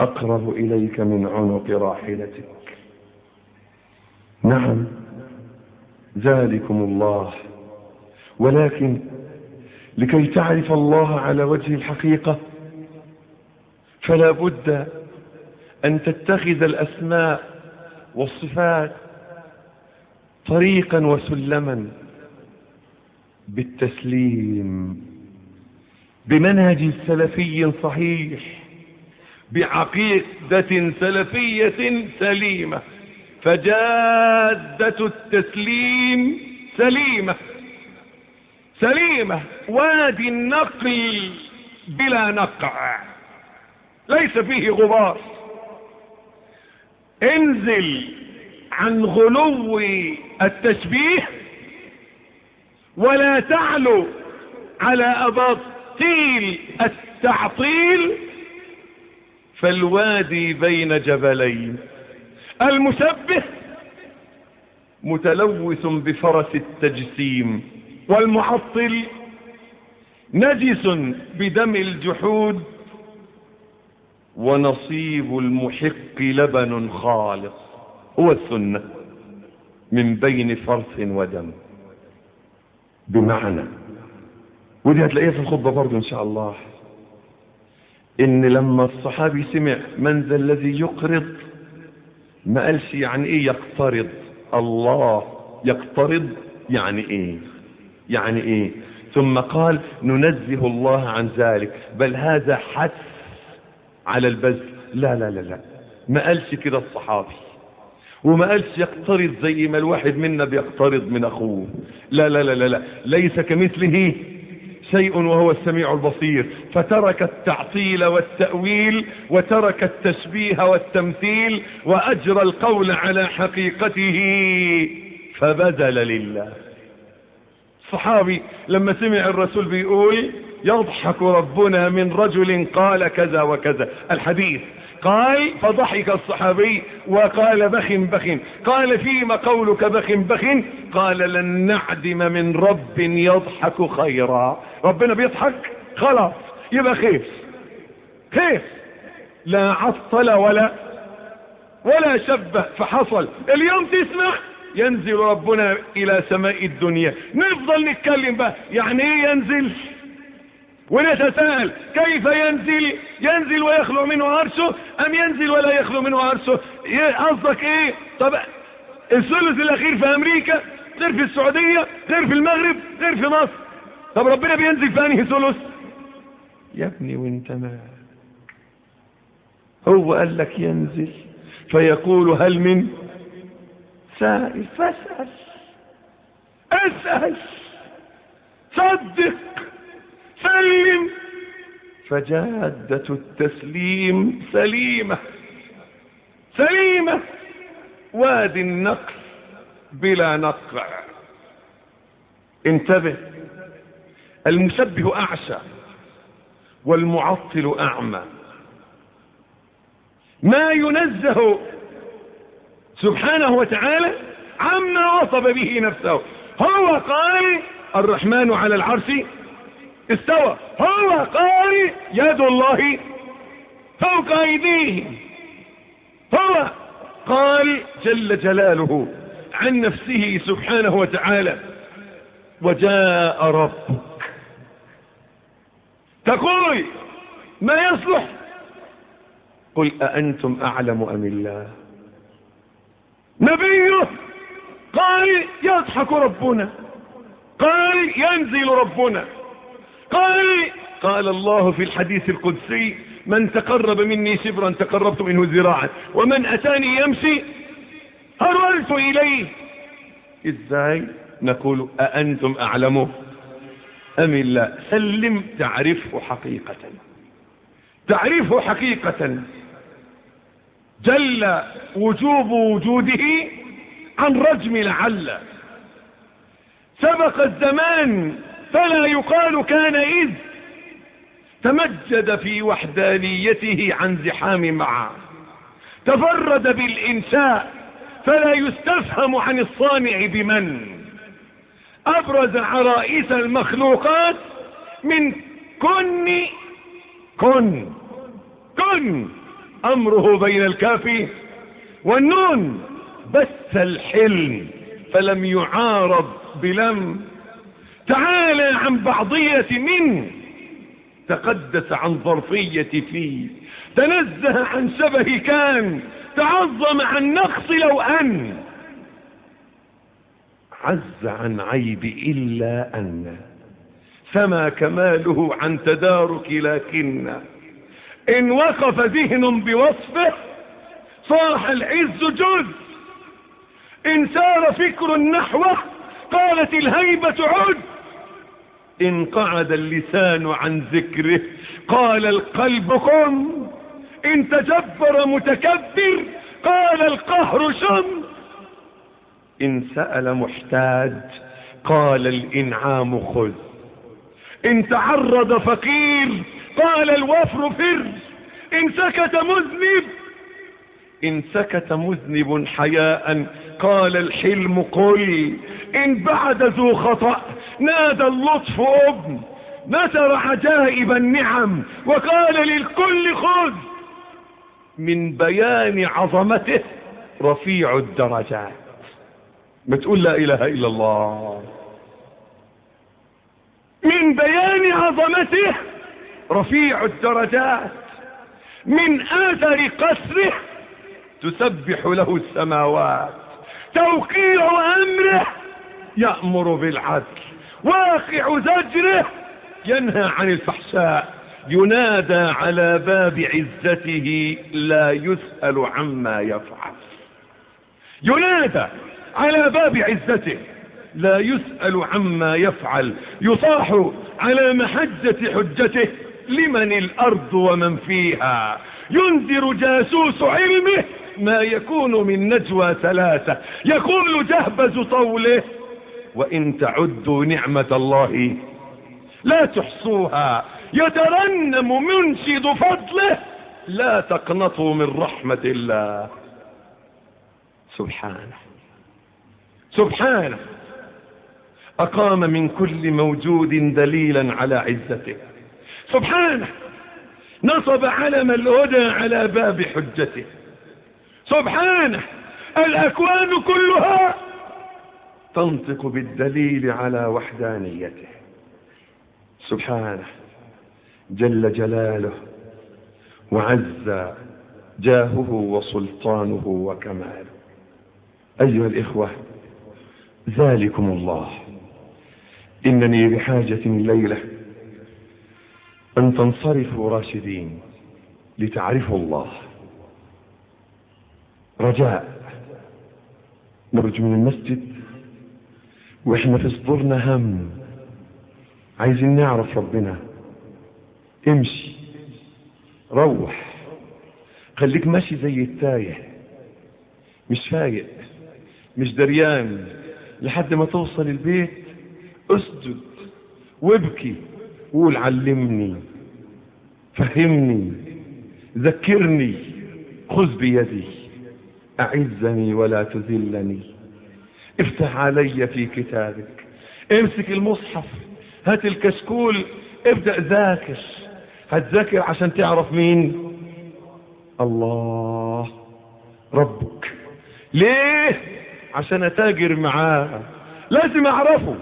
أقرب إليك من عنق راحلتك. نعم. ذلكم الله ولكن لكي تعرف الله على وجه الحقيقة فلا بد أن تتخذ الأسماء والصفات طريقا وسلما بالتسليم بمنهج سلفي صحيح بعقيدة سلفية سليمة. فجادة التسليم سليمة سليمة وادي النقل بلا نقع ليس فيه غبار. انزل عن غلو التشبيه ولا تعلو على أباطيل التعطيل فالوادي بين جبلين. المشبه متلوث بفرس التجسيم والمعطل نجس بدم الجحود ونصيب المحق لبن خالص هو السنة من بين فرث ودم. بمعنى ودي هتلاقيها في الخطبة برضو إن شاء الله. إن لما الصحابي سمع من ذا الذي يقرض ما قالش يعني إيه يقترض؟ الله. يقترض يعني إيه؟ يعني إيه؟ ثم قال ننزه الله عن ذلك. بل هذا حث على البذل. لا لا لا لا. ما قالش كده الصحابي. وما قالش يقترض زي ما الواحد منا بيقترض من أخوه. لا لا لا لا, لا. ليس كمثله. شيء وهو السميع البصير فترك التعطيل والتأويل وترك التشبيه والتمثيل وأجرى القول على حقيقته فبذل لله. صحابي لما سمع الرسول بيقول يضحك ربنا من رجل قال كذا وكذا. الحديث قال فضحك الصحابي وقال بخ بخ قال فيما قولك بخ بخ قال لن نعدم من رب يضحك خيرا. ربنا بيضحك خلاص يبقى خير. خير. لا عطل ولا ولا شبه فحصل. اليوم تسمع؟ ينزل ربنا إلى سماء الدنيا. نفضل نتكلم بقى. يعني إيه ينزل؟ ونتساءل كيف ينزل ينزل ويخلو منه عرشه أم ينزل ولا يخلو منه عرشه؟ قصدك إيه؟ طب الثلث الأخير في أمريكا غير في السعودية غير في المغرب غير في مصر. طب ربنا بينزل في أنهي ثلث؟ يا ابني وانت ما. هو قال لك ينزل فيقول هل من؟ سائل فاسأل اسأل صدق. سلم. فجادة التسليم سليمة. سليمة. وادي النقل بلا نقع. انتبه. المشبه أعشى والمعطل أعمى. ما ينزه سبحانه وتعالى عما وصف به نفسه. هو قال الرحمن على العرش استوى. هو قال يد الله فوق أيديهم. هو قال جل جلاله عن نفسه سبحانه وتعالى. وجاء ربك. تقول ما يصلح؟ قل أأنتم أعلم أم الله؟ نبيه قال يضحك ربنا. قال ينزل ربنا. قال قال الله في الحديث القدسي من تقرب مني شبرا تقربت منه ذراعا ومن أتاني يمشي هرولت إليه. إزاي؟ نقول أأنتم أعلمه أم الله سلم تعرفه حقيقة. تعرفه حقيقة. جل وجوب وجوده عن رجم لعل سبق الزمان فلا يقال كان إذ تمجد في وحدانيته عن زحام معه تفرد بالإنشاء فلا يستفهم عن الصانع بمن. أبرز عرائس المخلوقات من كن كن كن. أمره بين الكاف والنون بث الحلم فلم يعارض بلم. تعالى عن بعضية من تقدس عن ظرفية فيه تنزه عن شبه كان تعظم عن نقص لو أن. عز عن عيب إلا أن. فما كماله عن تدارك لكن. إن وقف ذهن بوصفه صاح العز جز. إن سار فكر نحوه قالت الهيبة عد. إن قعد اللسان عن ذكره. قال القلب قم إن تجبر متكبر. قال القهر شم إن سأل محتاج. قال الإنعام خذ. إن تعرض فقير قال الوفر فر. إن سكت مذنب إن سكت مذنب حياء قال الحلم قل إن بعد ذو خطأ نادى اللطف أبن نثر عجائب النعم وقال للكل خذ. من بيان عظمته رفيع الدرجات. بتقول لا إله إلا الله. من بيان عظمته رفيع الدرجات. من آثر قسره تسبح له السماوات. توقيع أمره يأمر بالعدل. واقع زجره ينهى عن الفحشاء. ينادى على باب عزته لا يسأل عما يفعل. ينادى على باب عزته لا يسأل عما يفعل. يصاح على محجة حجته لمن الأرض ومن فيها. ينذر جاسوس علمه ما يكون من نجوى ثلاثة. يقول جهبز طوله. وإن تعدوا نعمة الله لا تحصوها. يترنم منشد فضله. لا تقنطوا من رحمة الله. سبحانه. سبحانه. أقام من كل موجود دليلا على عزته. سبحانه. نصب علم الهدى على باب حجته. سبحانه الأكوان كلها تنطق بالدليل على وحدانيته. سبحانه جل جلاله وعز جاهه وسلطانه وكماله. أيها الإخوة ذلكم الله. إنني بحاجة الليلة أن تنصرفوا راشدين لتعرفوا الله. رجاء. نرجو من المسجد. وإحنا في صدورنا هم. عايزين نعرف ربنا. امشي. روح. خليك ماشي زي التايه. مش فايق. مش دريان. لحد ما توصل البيت. اسجد. وابكي. وقول علمني. فهمني. ذكرني. خذ بيدي. أعزني ولا تذلني. افتح علي في كتابك. امسك المصحف. هات الكشكول. ابدأ ذاكر. هتذاكر عشان تعرف مين؟ الله. ربك. ليه؟ عشان أتاجر معاه. لازم أعرفه.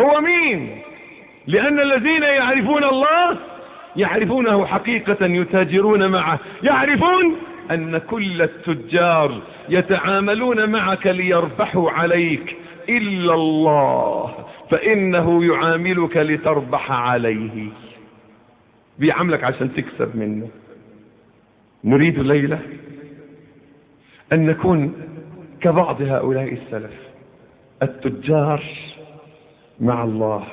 هو مين؟ لأن الذين يعرفون الله يعرفونه حقيقة يتاجرون معه. يعرفون أن كل التجار يتعاملون معك ليربحوا عليك إلا الله فإنه يعاملك لتربح عليه. بيعاملك عشان تكسب منه. نريد الليلة أن نكون كبعض هؤلاء السلف. التجار مع الله.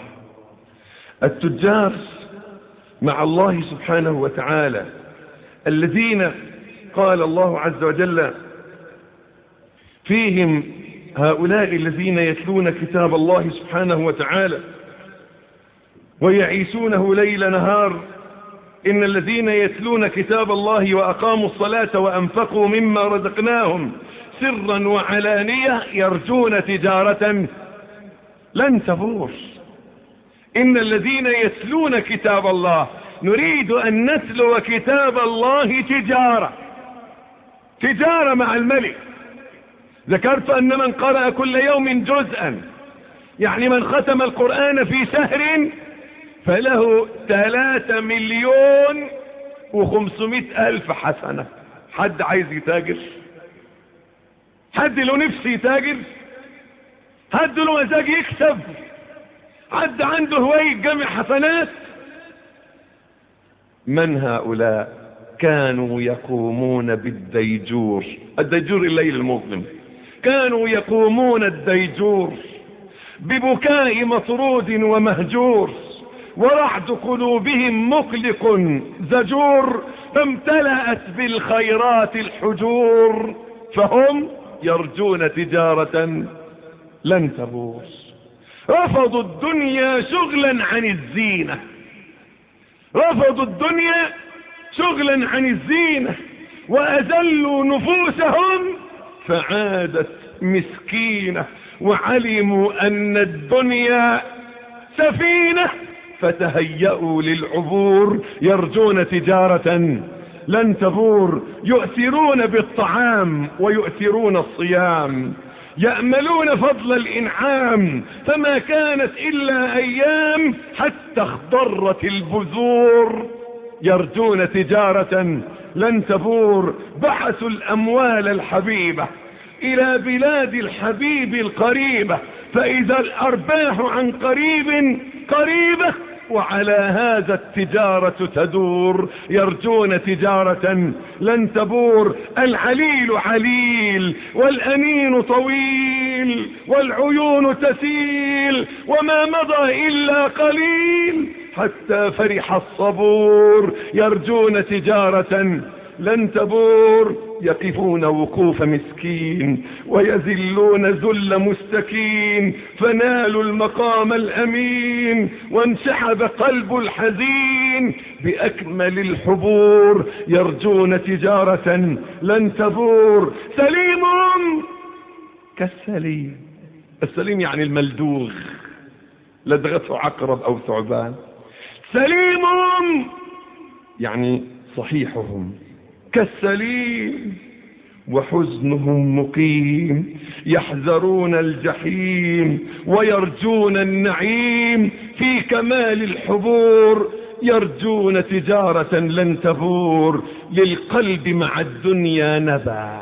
التجار مع الله سبحانه وتعالى. الذين قال الله عز وجل فيهم هؤلاء الذين يتلون كتاب الله سبحانه وتعالى ويعيشونه ليل نهار إن الذين يتلون كتاب الله وأقاموا الصلاة وأنفقوا مما رزقناهم سرا وعلانية يرجون تجارة لن تبور. إن الذين يتلون كتاب الله نريد أن نتلو كتاب الله تجارة. تجارة مع الملك. ذكرت أن من قرأ كل يوم جزءا. يعني من ختم القرآن في شهر فله ثلاثة مليون وخمسمائة ألف حسنة. حد عايز يتاجر؟ حد له نفسه يتاجر؟ حد له مزاج يكسب؟ حد عنده هواية جمع حسنات؟ من هؤلاء؟ كانوا يقومون بالديجور. الديجور الليل المظلم. كانوا يقومون الديجور ببكاء مطرود ومهجور. ورعد قلوبهم مقلق زجور. فامتلأت بالخيرات الحجور. فهم يرجون تجارة لن تبور. رفضوا الدنيا شغلا عن الزينة. رفضوا الدنيا شغلا عن الزينة وأذلوا نفوسهم فعادت مسكينة وعلموا أن الدنيا سفينة فتهيأوا للعبور يرجون تجارة لن تبور يؤثرون بالطعام ويؤثرون الصيام يأملون فضل الإنعام فما كانت إلا أيام حتى اخضرت البذور. يرجون تجارة لن تبور. بحثوا الأموال الحبيبة إلى بلاد الحبيب القريبة فإذا الأرباح عن قريب قريبة وعلى هذا التجارة تدور. يرجون تجارة لن تبور. العليل عليل والأنين طويل والعيون تسيل وما مضى إلا قليل. حتى فرح الصبور يرجون تجارة لن تبور يقفون وقوف مسكين ويذلون ذل مستكين فنالوا المقام الأمين وانسحب قلب الحزين بأكمل الحبور يرجون تجارة لن تبور. سليم! كالسليم. السليم يعني الملدوغ لدغته عقرب أو ثعبان. سليم يعني صحيحهم. كالسليم وحزنهم مقيم. يحذرون الجحيم ويرجون النعيم. في كمال الحبور يرجون تجارة لن تبور. للقلب مع الدنيا نبا.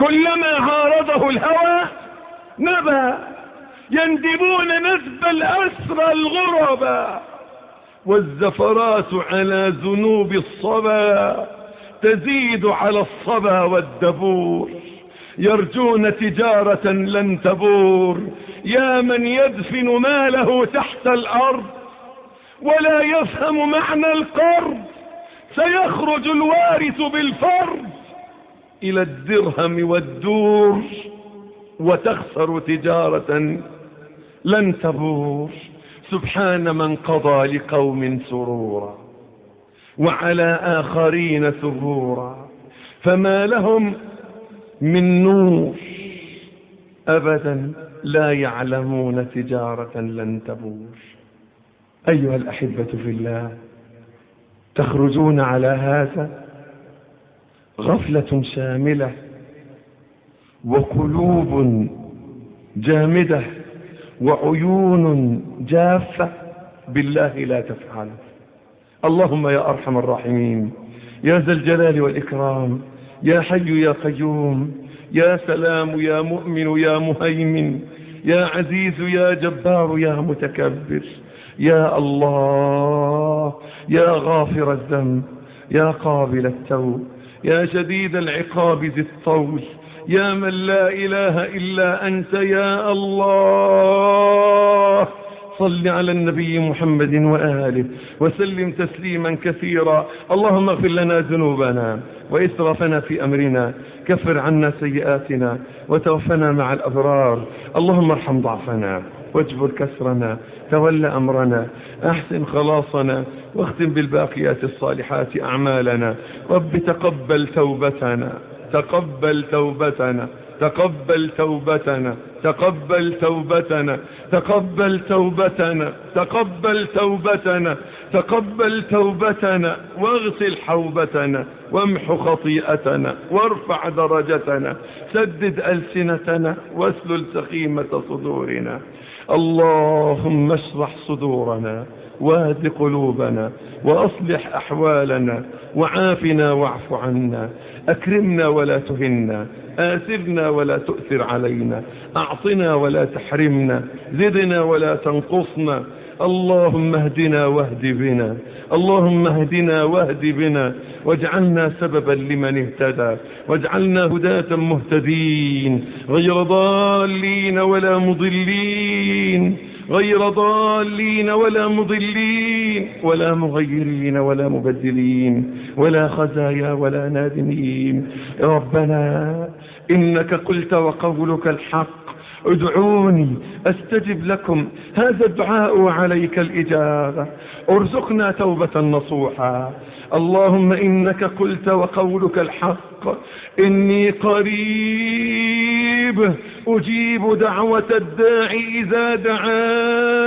كلما عارضه الهوى نبا. يندبون نسب الأسرى الغربا والزفرات على ذنوب الصبا تزيد على الصبا والدبور يرجون تجارة لن تبور يا من يدفن ماله تحت الأرض ولا يفهم معنى القرض سيخرج الوارث بالفرض إلى الدرهم والدور وتخسر تجارة لن تبور. سبحان من قضى لقوم سرورا وعلى آخرين سرورا فما لهم من نور. أبدا لا يعلمون تجارة لن تبور. أيها الأحبة في الله تخرجون على هذا غفلة شاملة. وقلوب جامدة وعيون جافة بالله لا تفعل اللهم يا أرحم الراحمين يا ذا الجلال والإكرام يا حي يا قيوم يا سلام يا مؤمن يا مهيمن يا عزيز يا جبار يا متكبر يا الله يا غافر الذنب يا قابل التوب يا شديد العقاب ذي الطول. يا من لا إله إلا أنت يا الله. صل على النبي محمد وآله وسلم تسليما كثيرا. اللهم اغفر لنا ذنوبنا وإسرافنا في أمرنا. كفر عنا سيئاتنا وتوفنا مع الأبرار. اللهم ارحم ضعفنا واجبر كسرنا. تول أمرنا. أحسن خلاصنا. واختم بالباقيات الصالحات أعمالنا. رب تقبل توبتنا. تقبل توبتنا تقبل توبتنا تقبل توبتنا تقبل توبتنا تقبل توبتنا تقبل توبتنا واغسل حوبتنا وامح خطيئتنا وارفع درجتنا سدد ألسنتنا واسلل سخيمة صدورنا. اللهم اشرح صدورنا. واهد قلوبنا وأصلح أحوالنا وعافنا واعف عنا. أكرمنا ولا تهنا. آثرنا ولا تؤثر علينا. أعطنا ولا تحرمنا. زدنا ولا تنقصنا. اللهم اهدنا واهد بنا. اللهم اهدنا واهد بنا. واجعلنا سببا لمن اهتدى. واجعلنا هداة مهتدين. غير ضالين ولا مضلين. غير ضالين ولا مضلين. ولا مغيرين ولا مبدلين. ولا خزايا ولا نادمين. ربنا إنك قلت وقولك الحق. ادعوني أستجب لكم. هذا الدعاء وعليك الإجابة. أرزقنا توبة نصوحا. اللهم إنك قلت وقولك الحق. إني قريب أجيب دعوة الداعي إذا دعان.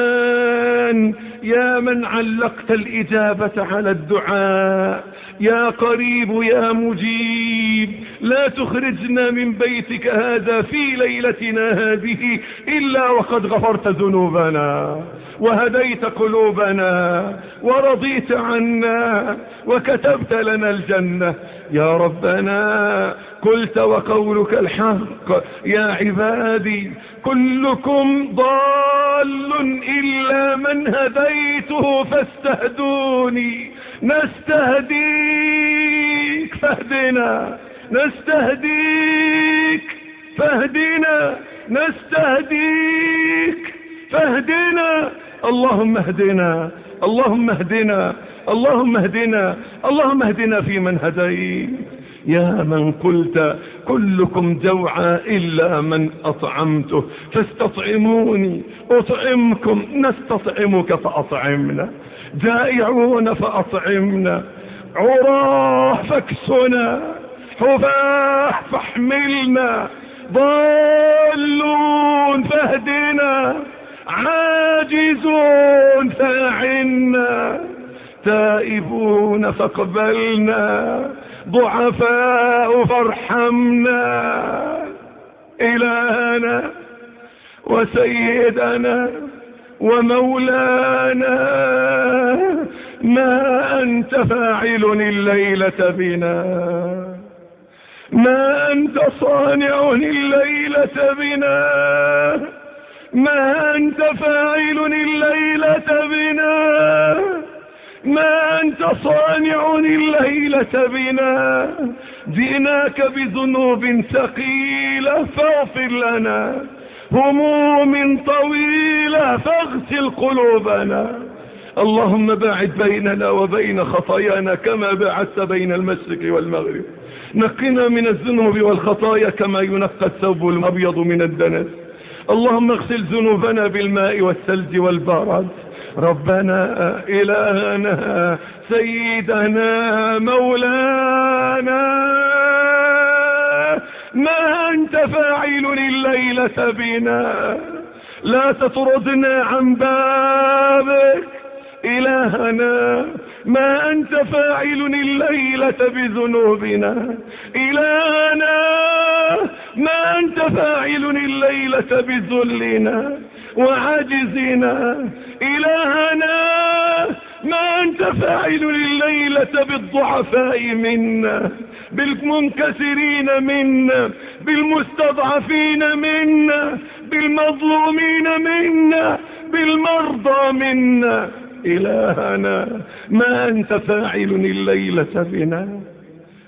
يا من علقت الإجابة على الدعاء. يا قريب يا مجيب. لا تخرجنا من بيتك هذا في ليلتنا هذه إلا وقد غفرت ذنوبنا وهديت قلوبنا ورضيت عنا وكتبت لنا الجنة. يا ربنا قلت وقولك الحق. يا عبادي كلكم ضال إلا من هديته فاستهدوني. نستهديك فاهدنا. نستهديك فاهدنا. نستهديك فاهدنا. اللهم اهدنا. اللهم اهدنا. اللهم اهدنا. اللهم اهدنا فيمن هديت. يا من قلت كلكم جوعى إلا من أطعمته فاستطعموني أطعمكم نستطعمك فأطعمنا جائعون فأطعمنا عراه فاكسنا حفاه فاحملنا ضالون فاهدنا عاجزون فأعنا تائبون فاقبلنا. ضعفاء فارحمنا إلهنا وسيدنا ومولانا ما أنت فاعل الليلة بنا. ما أنت صانع الليلة بنا. ما أنت فاعل الليلة بنا. ما أنت صانع الليلة بنا. جئناك بذنوب ثقيلة فاغفر لنا. هموم طويلة فاغسل قلوبنا. اللهم باعد بيننا وبين خطايانا كما باعدت بين المشرق والمغرب. نقنا من الذنوب والخطايا كما ينقى الثوب الأبيض من الدنس. اللهم اغسل ذنوبنا بالماء والثلج والبرد. ربنا إلهنا سيدنا مولانا. ما أنت فاعل الليلة بنا. لا تطردنا عن بابك. إلهنا ما أنت فاعل الليلة بذنوبنا. إلهنا ما أنت فاعل الليلة بذلنا وعجزنا إلهنا ما أنت فاعل الليلة بالضعفاء منا بالمنكسرين منا بالمستضعفين منا بالمظلومين منا بالمرضى منا. إلهنا ما أنت فاعل الليلة بنا؟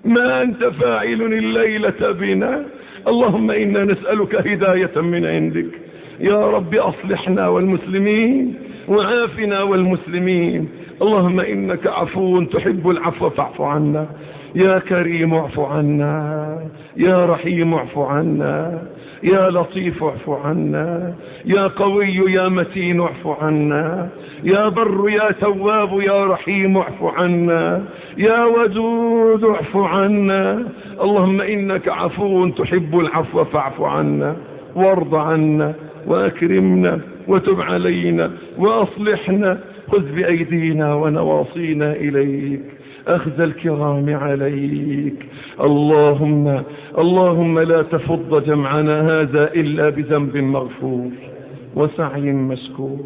ما أنت فاعل الليلة بنا؟ اللهم إنا نسألك هداية من عندك. يا رب أصلحنا والمسلمين وعافنا والمسلمين. اللهم إنك عفو تحب العفو فاعف عنا. يا كريم اعف عنا. يا رحيم اعف عنا. يا لطيف اعف عنا يا قوي يا متين اعف عنا يا بر يا تواب يا رحيم اعف عنا يا ودود اعف عنا اللهم إنك عفو تحب العفو فاعف عنا وارض عنا وأكرمنا وتب علينا وأصلحنا خذ بأيدينا ونواصينا إليك. أخذ الكرام عليك. اللهم اللهم لا تفض جمعنا هذا إلا بذنب مغفور وسعي مشكور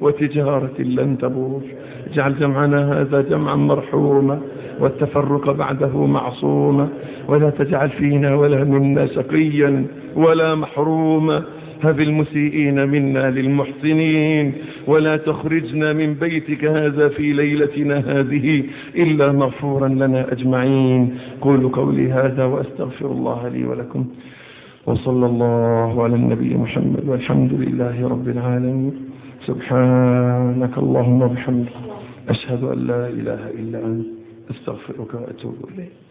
وتجارة لن تبور. اجعل جمعنا هذا جمعا مرحوما والتفرق بعده معصوما. ولا تجعل فينا ولا منا شقيا ولا محروما. هب المسيئين منا للمحسنين ولا تخرجنا من بيتك هذا في ليلتنا هذه إلا مغفورا لنا أجمعين. قولوا قولي هذا وأستغفر الله لي ولكم. وصلى الله على النبي محمد والحمد لله رب العالمين. سبحانك اللهم وبحمدك. أشهد أن لا إله إلا أنت. أستغفرك وأتوب إليك.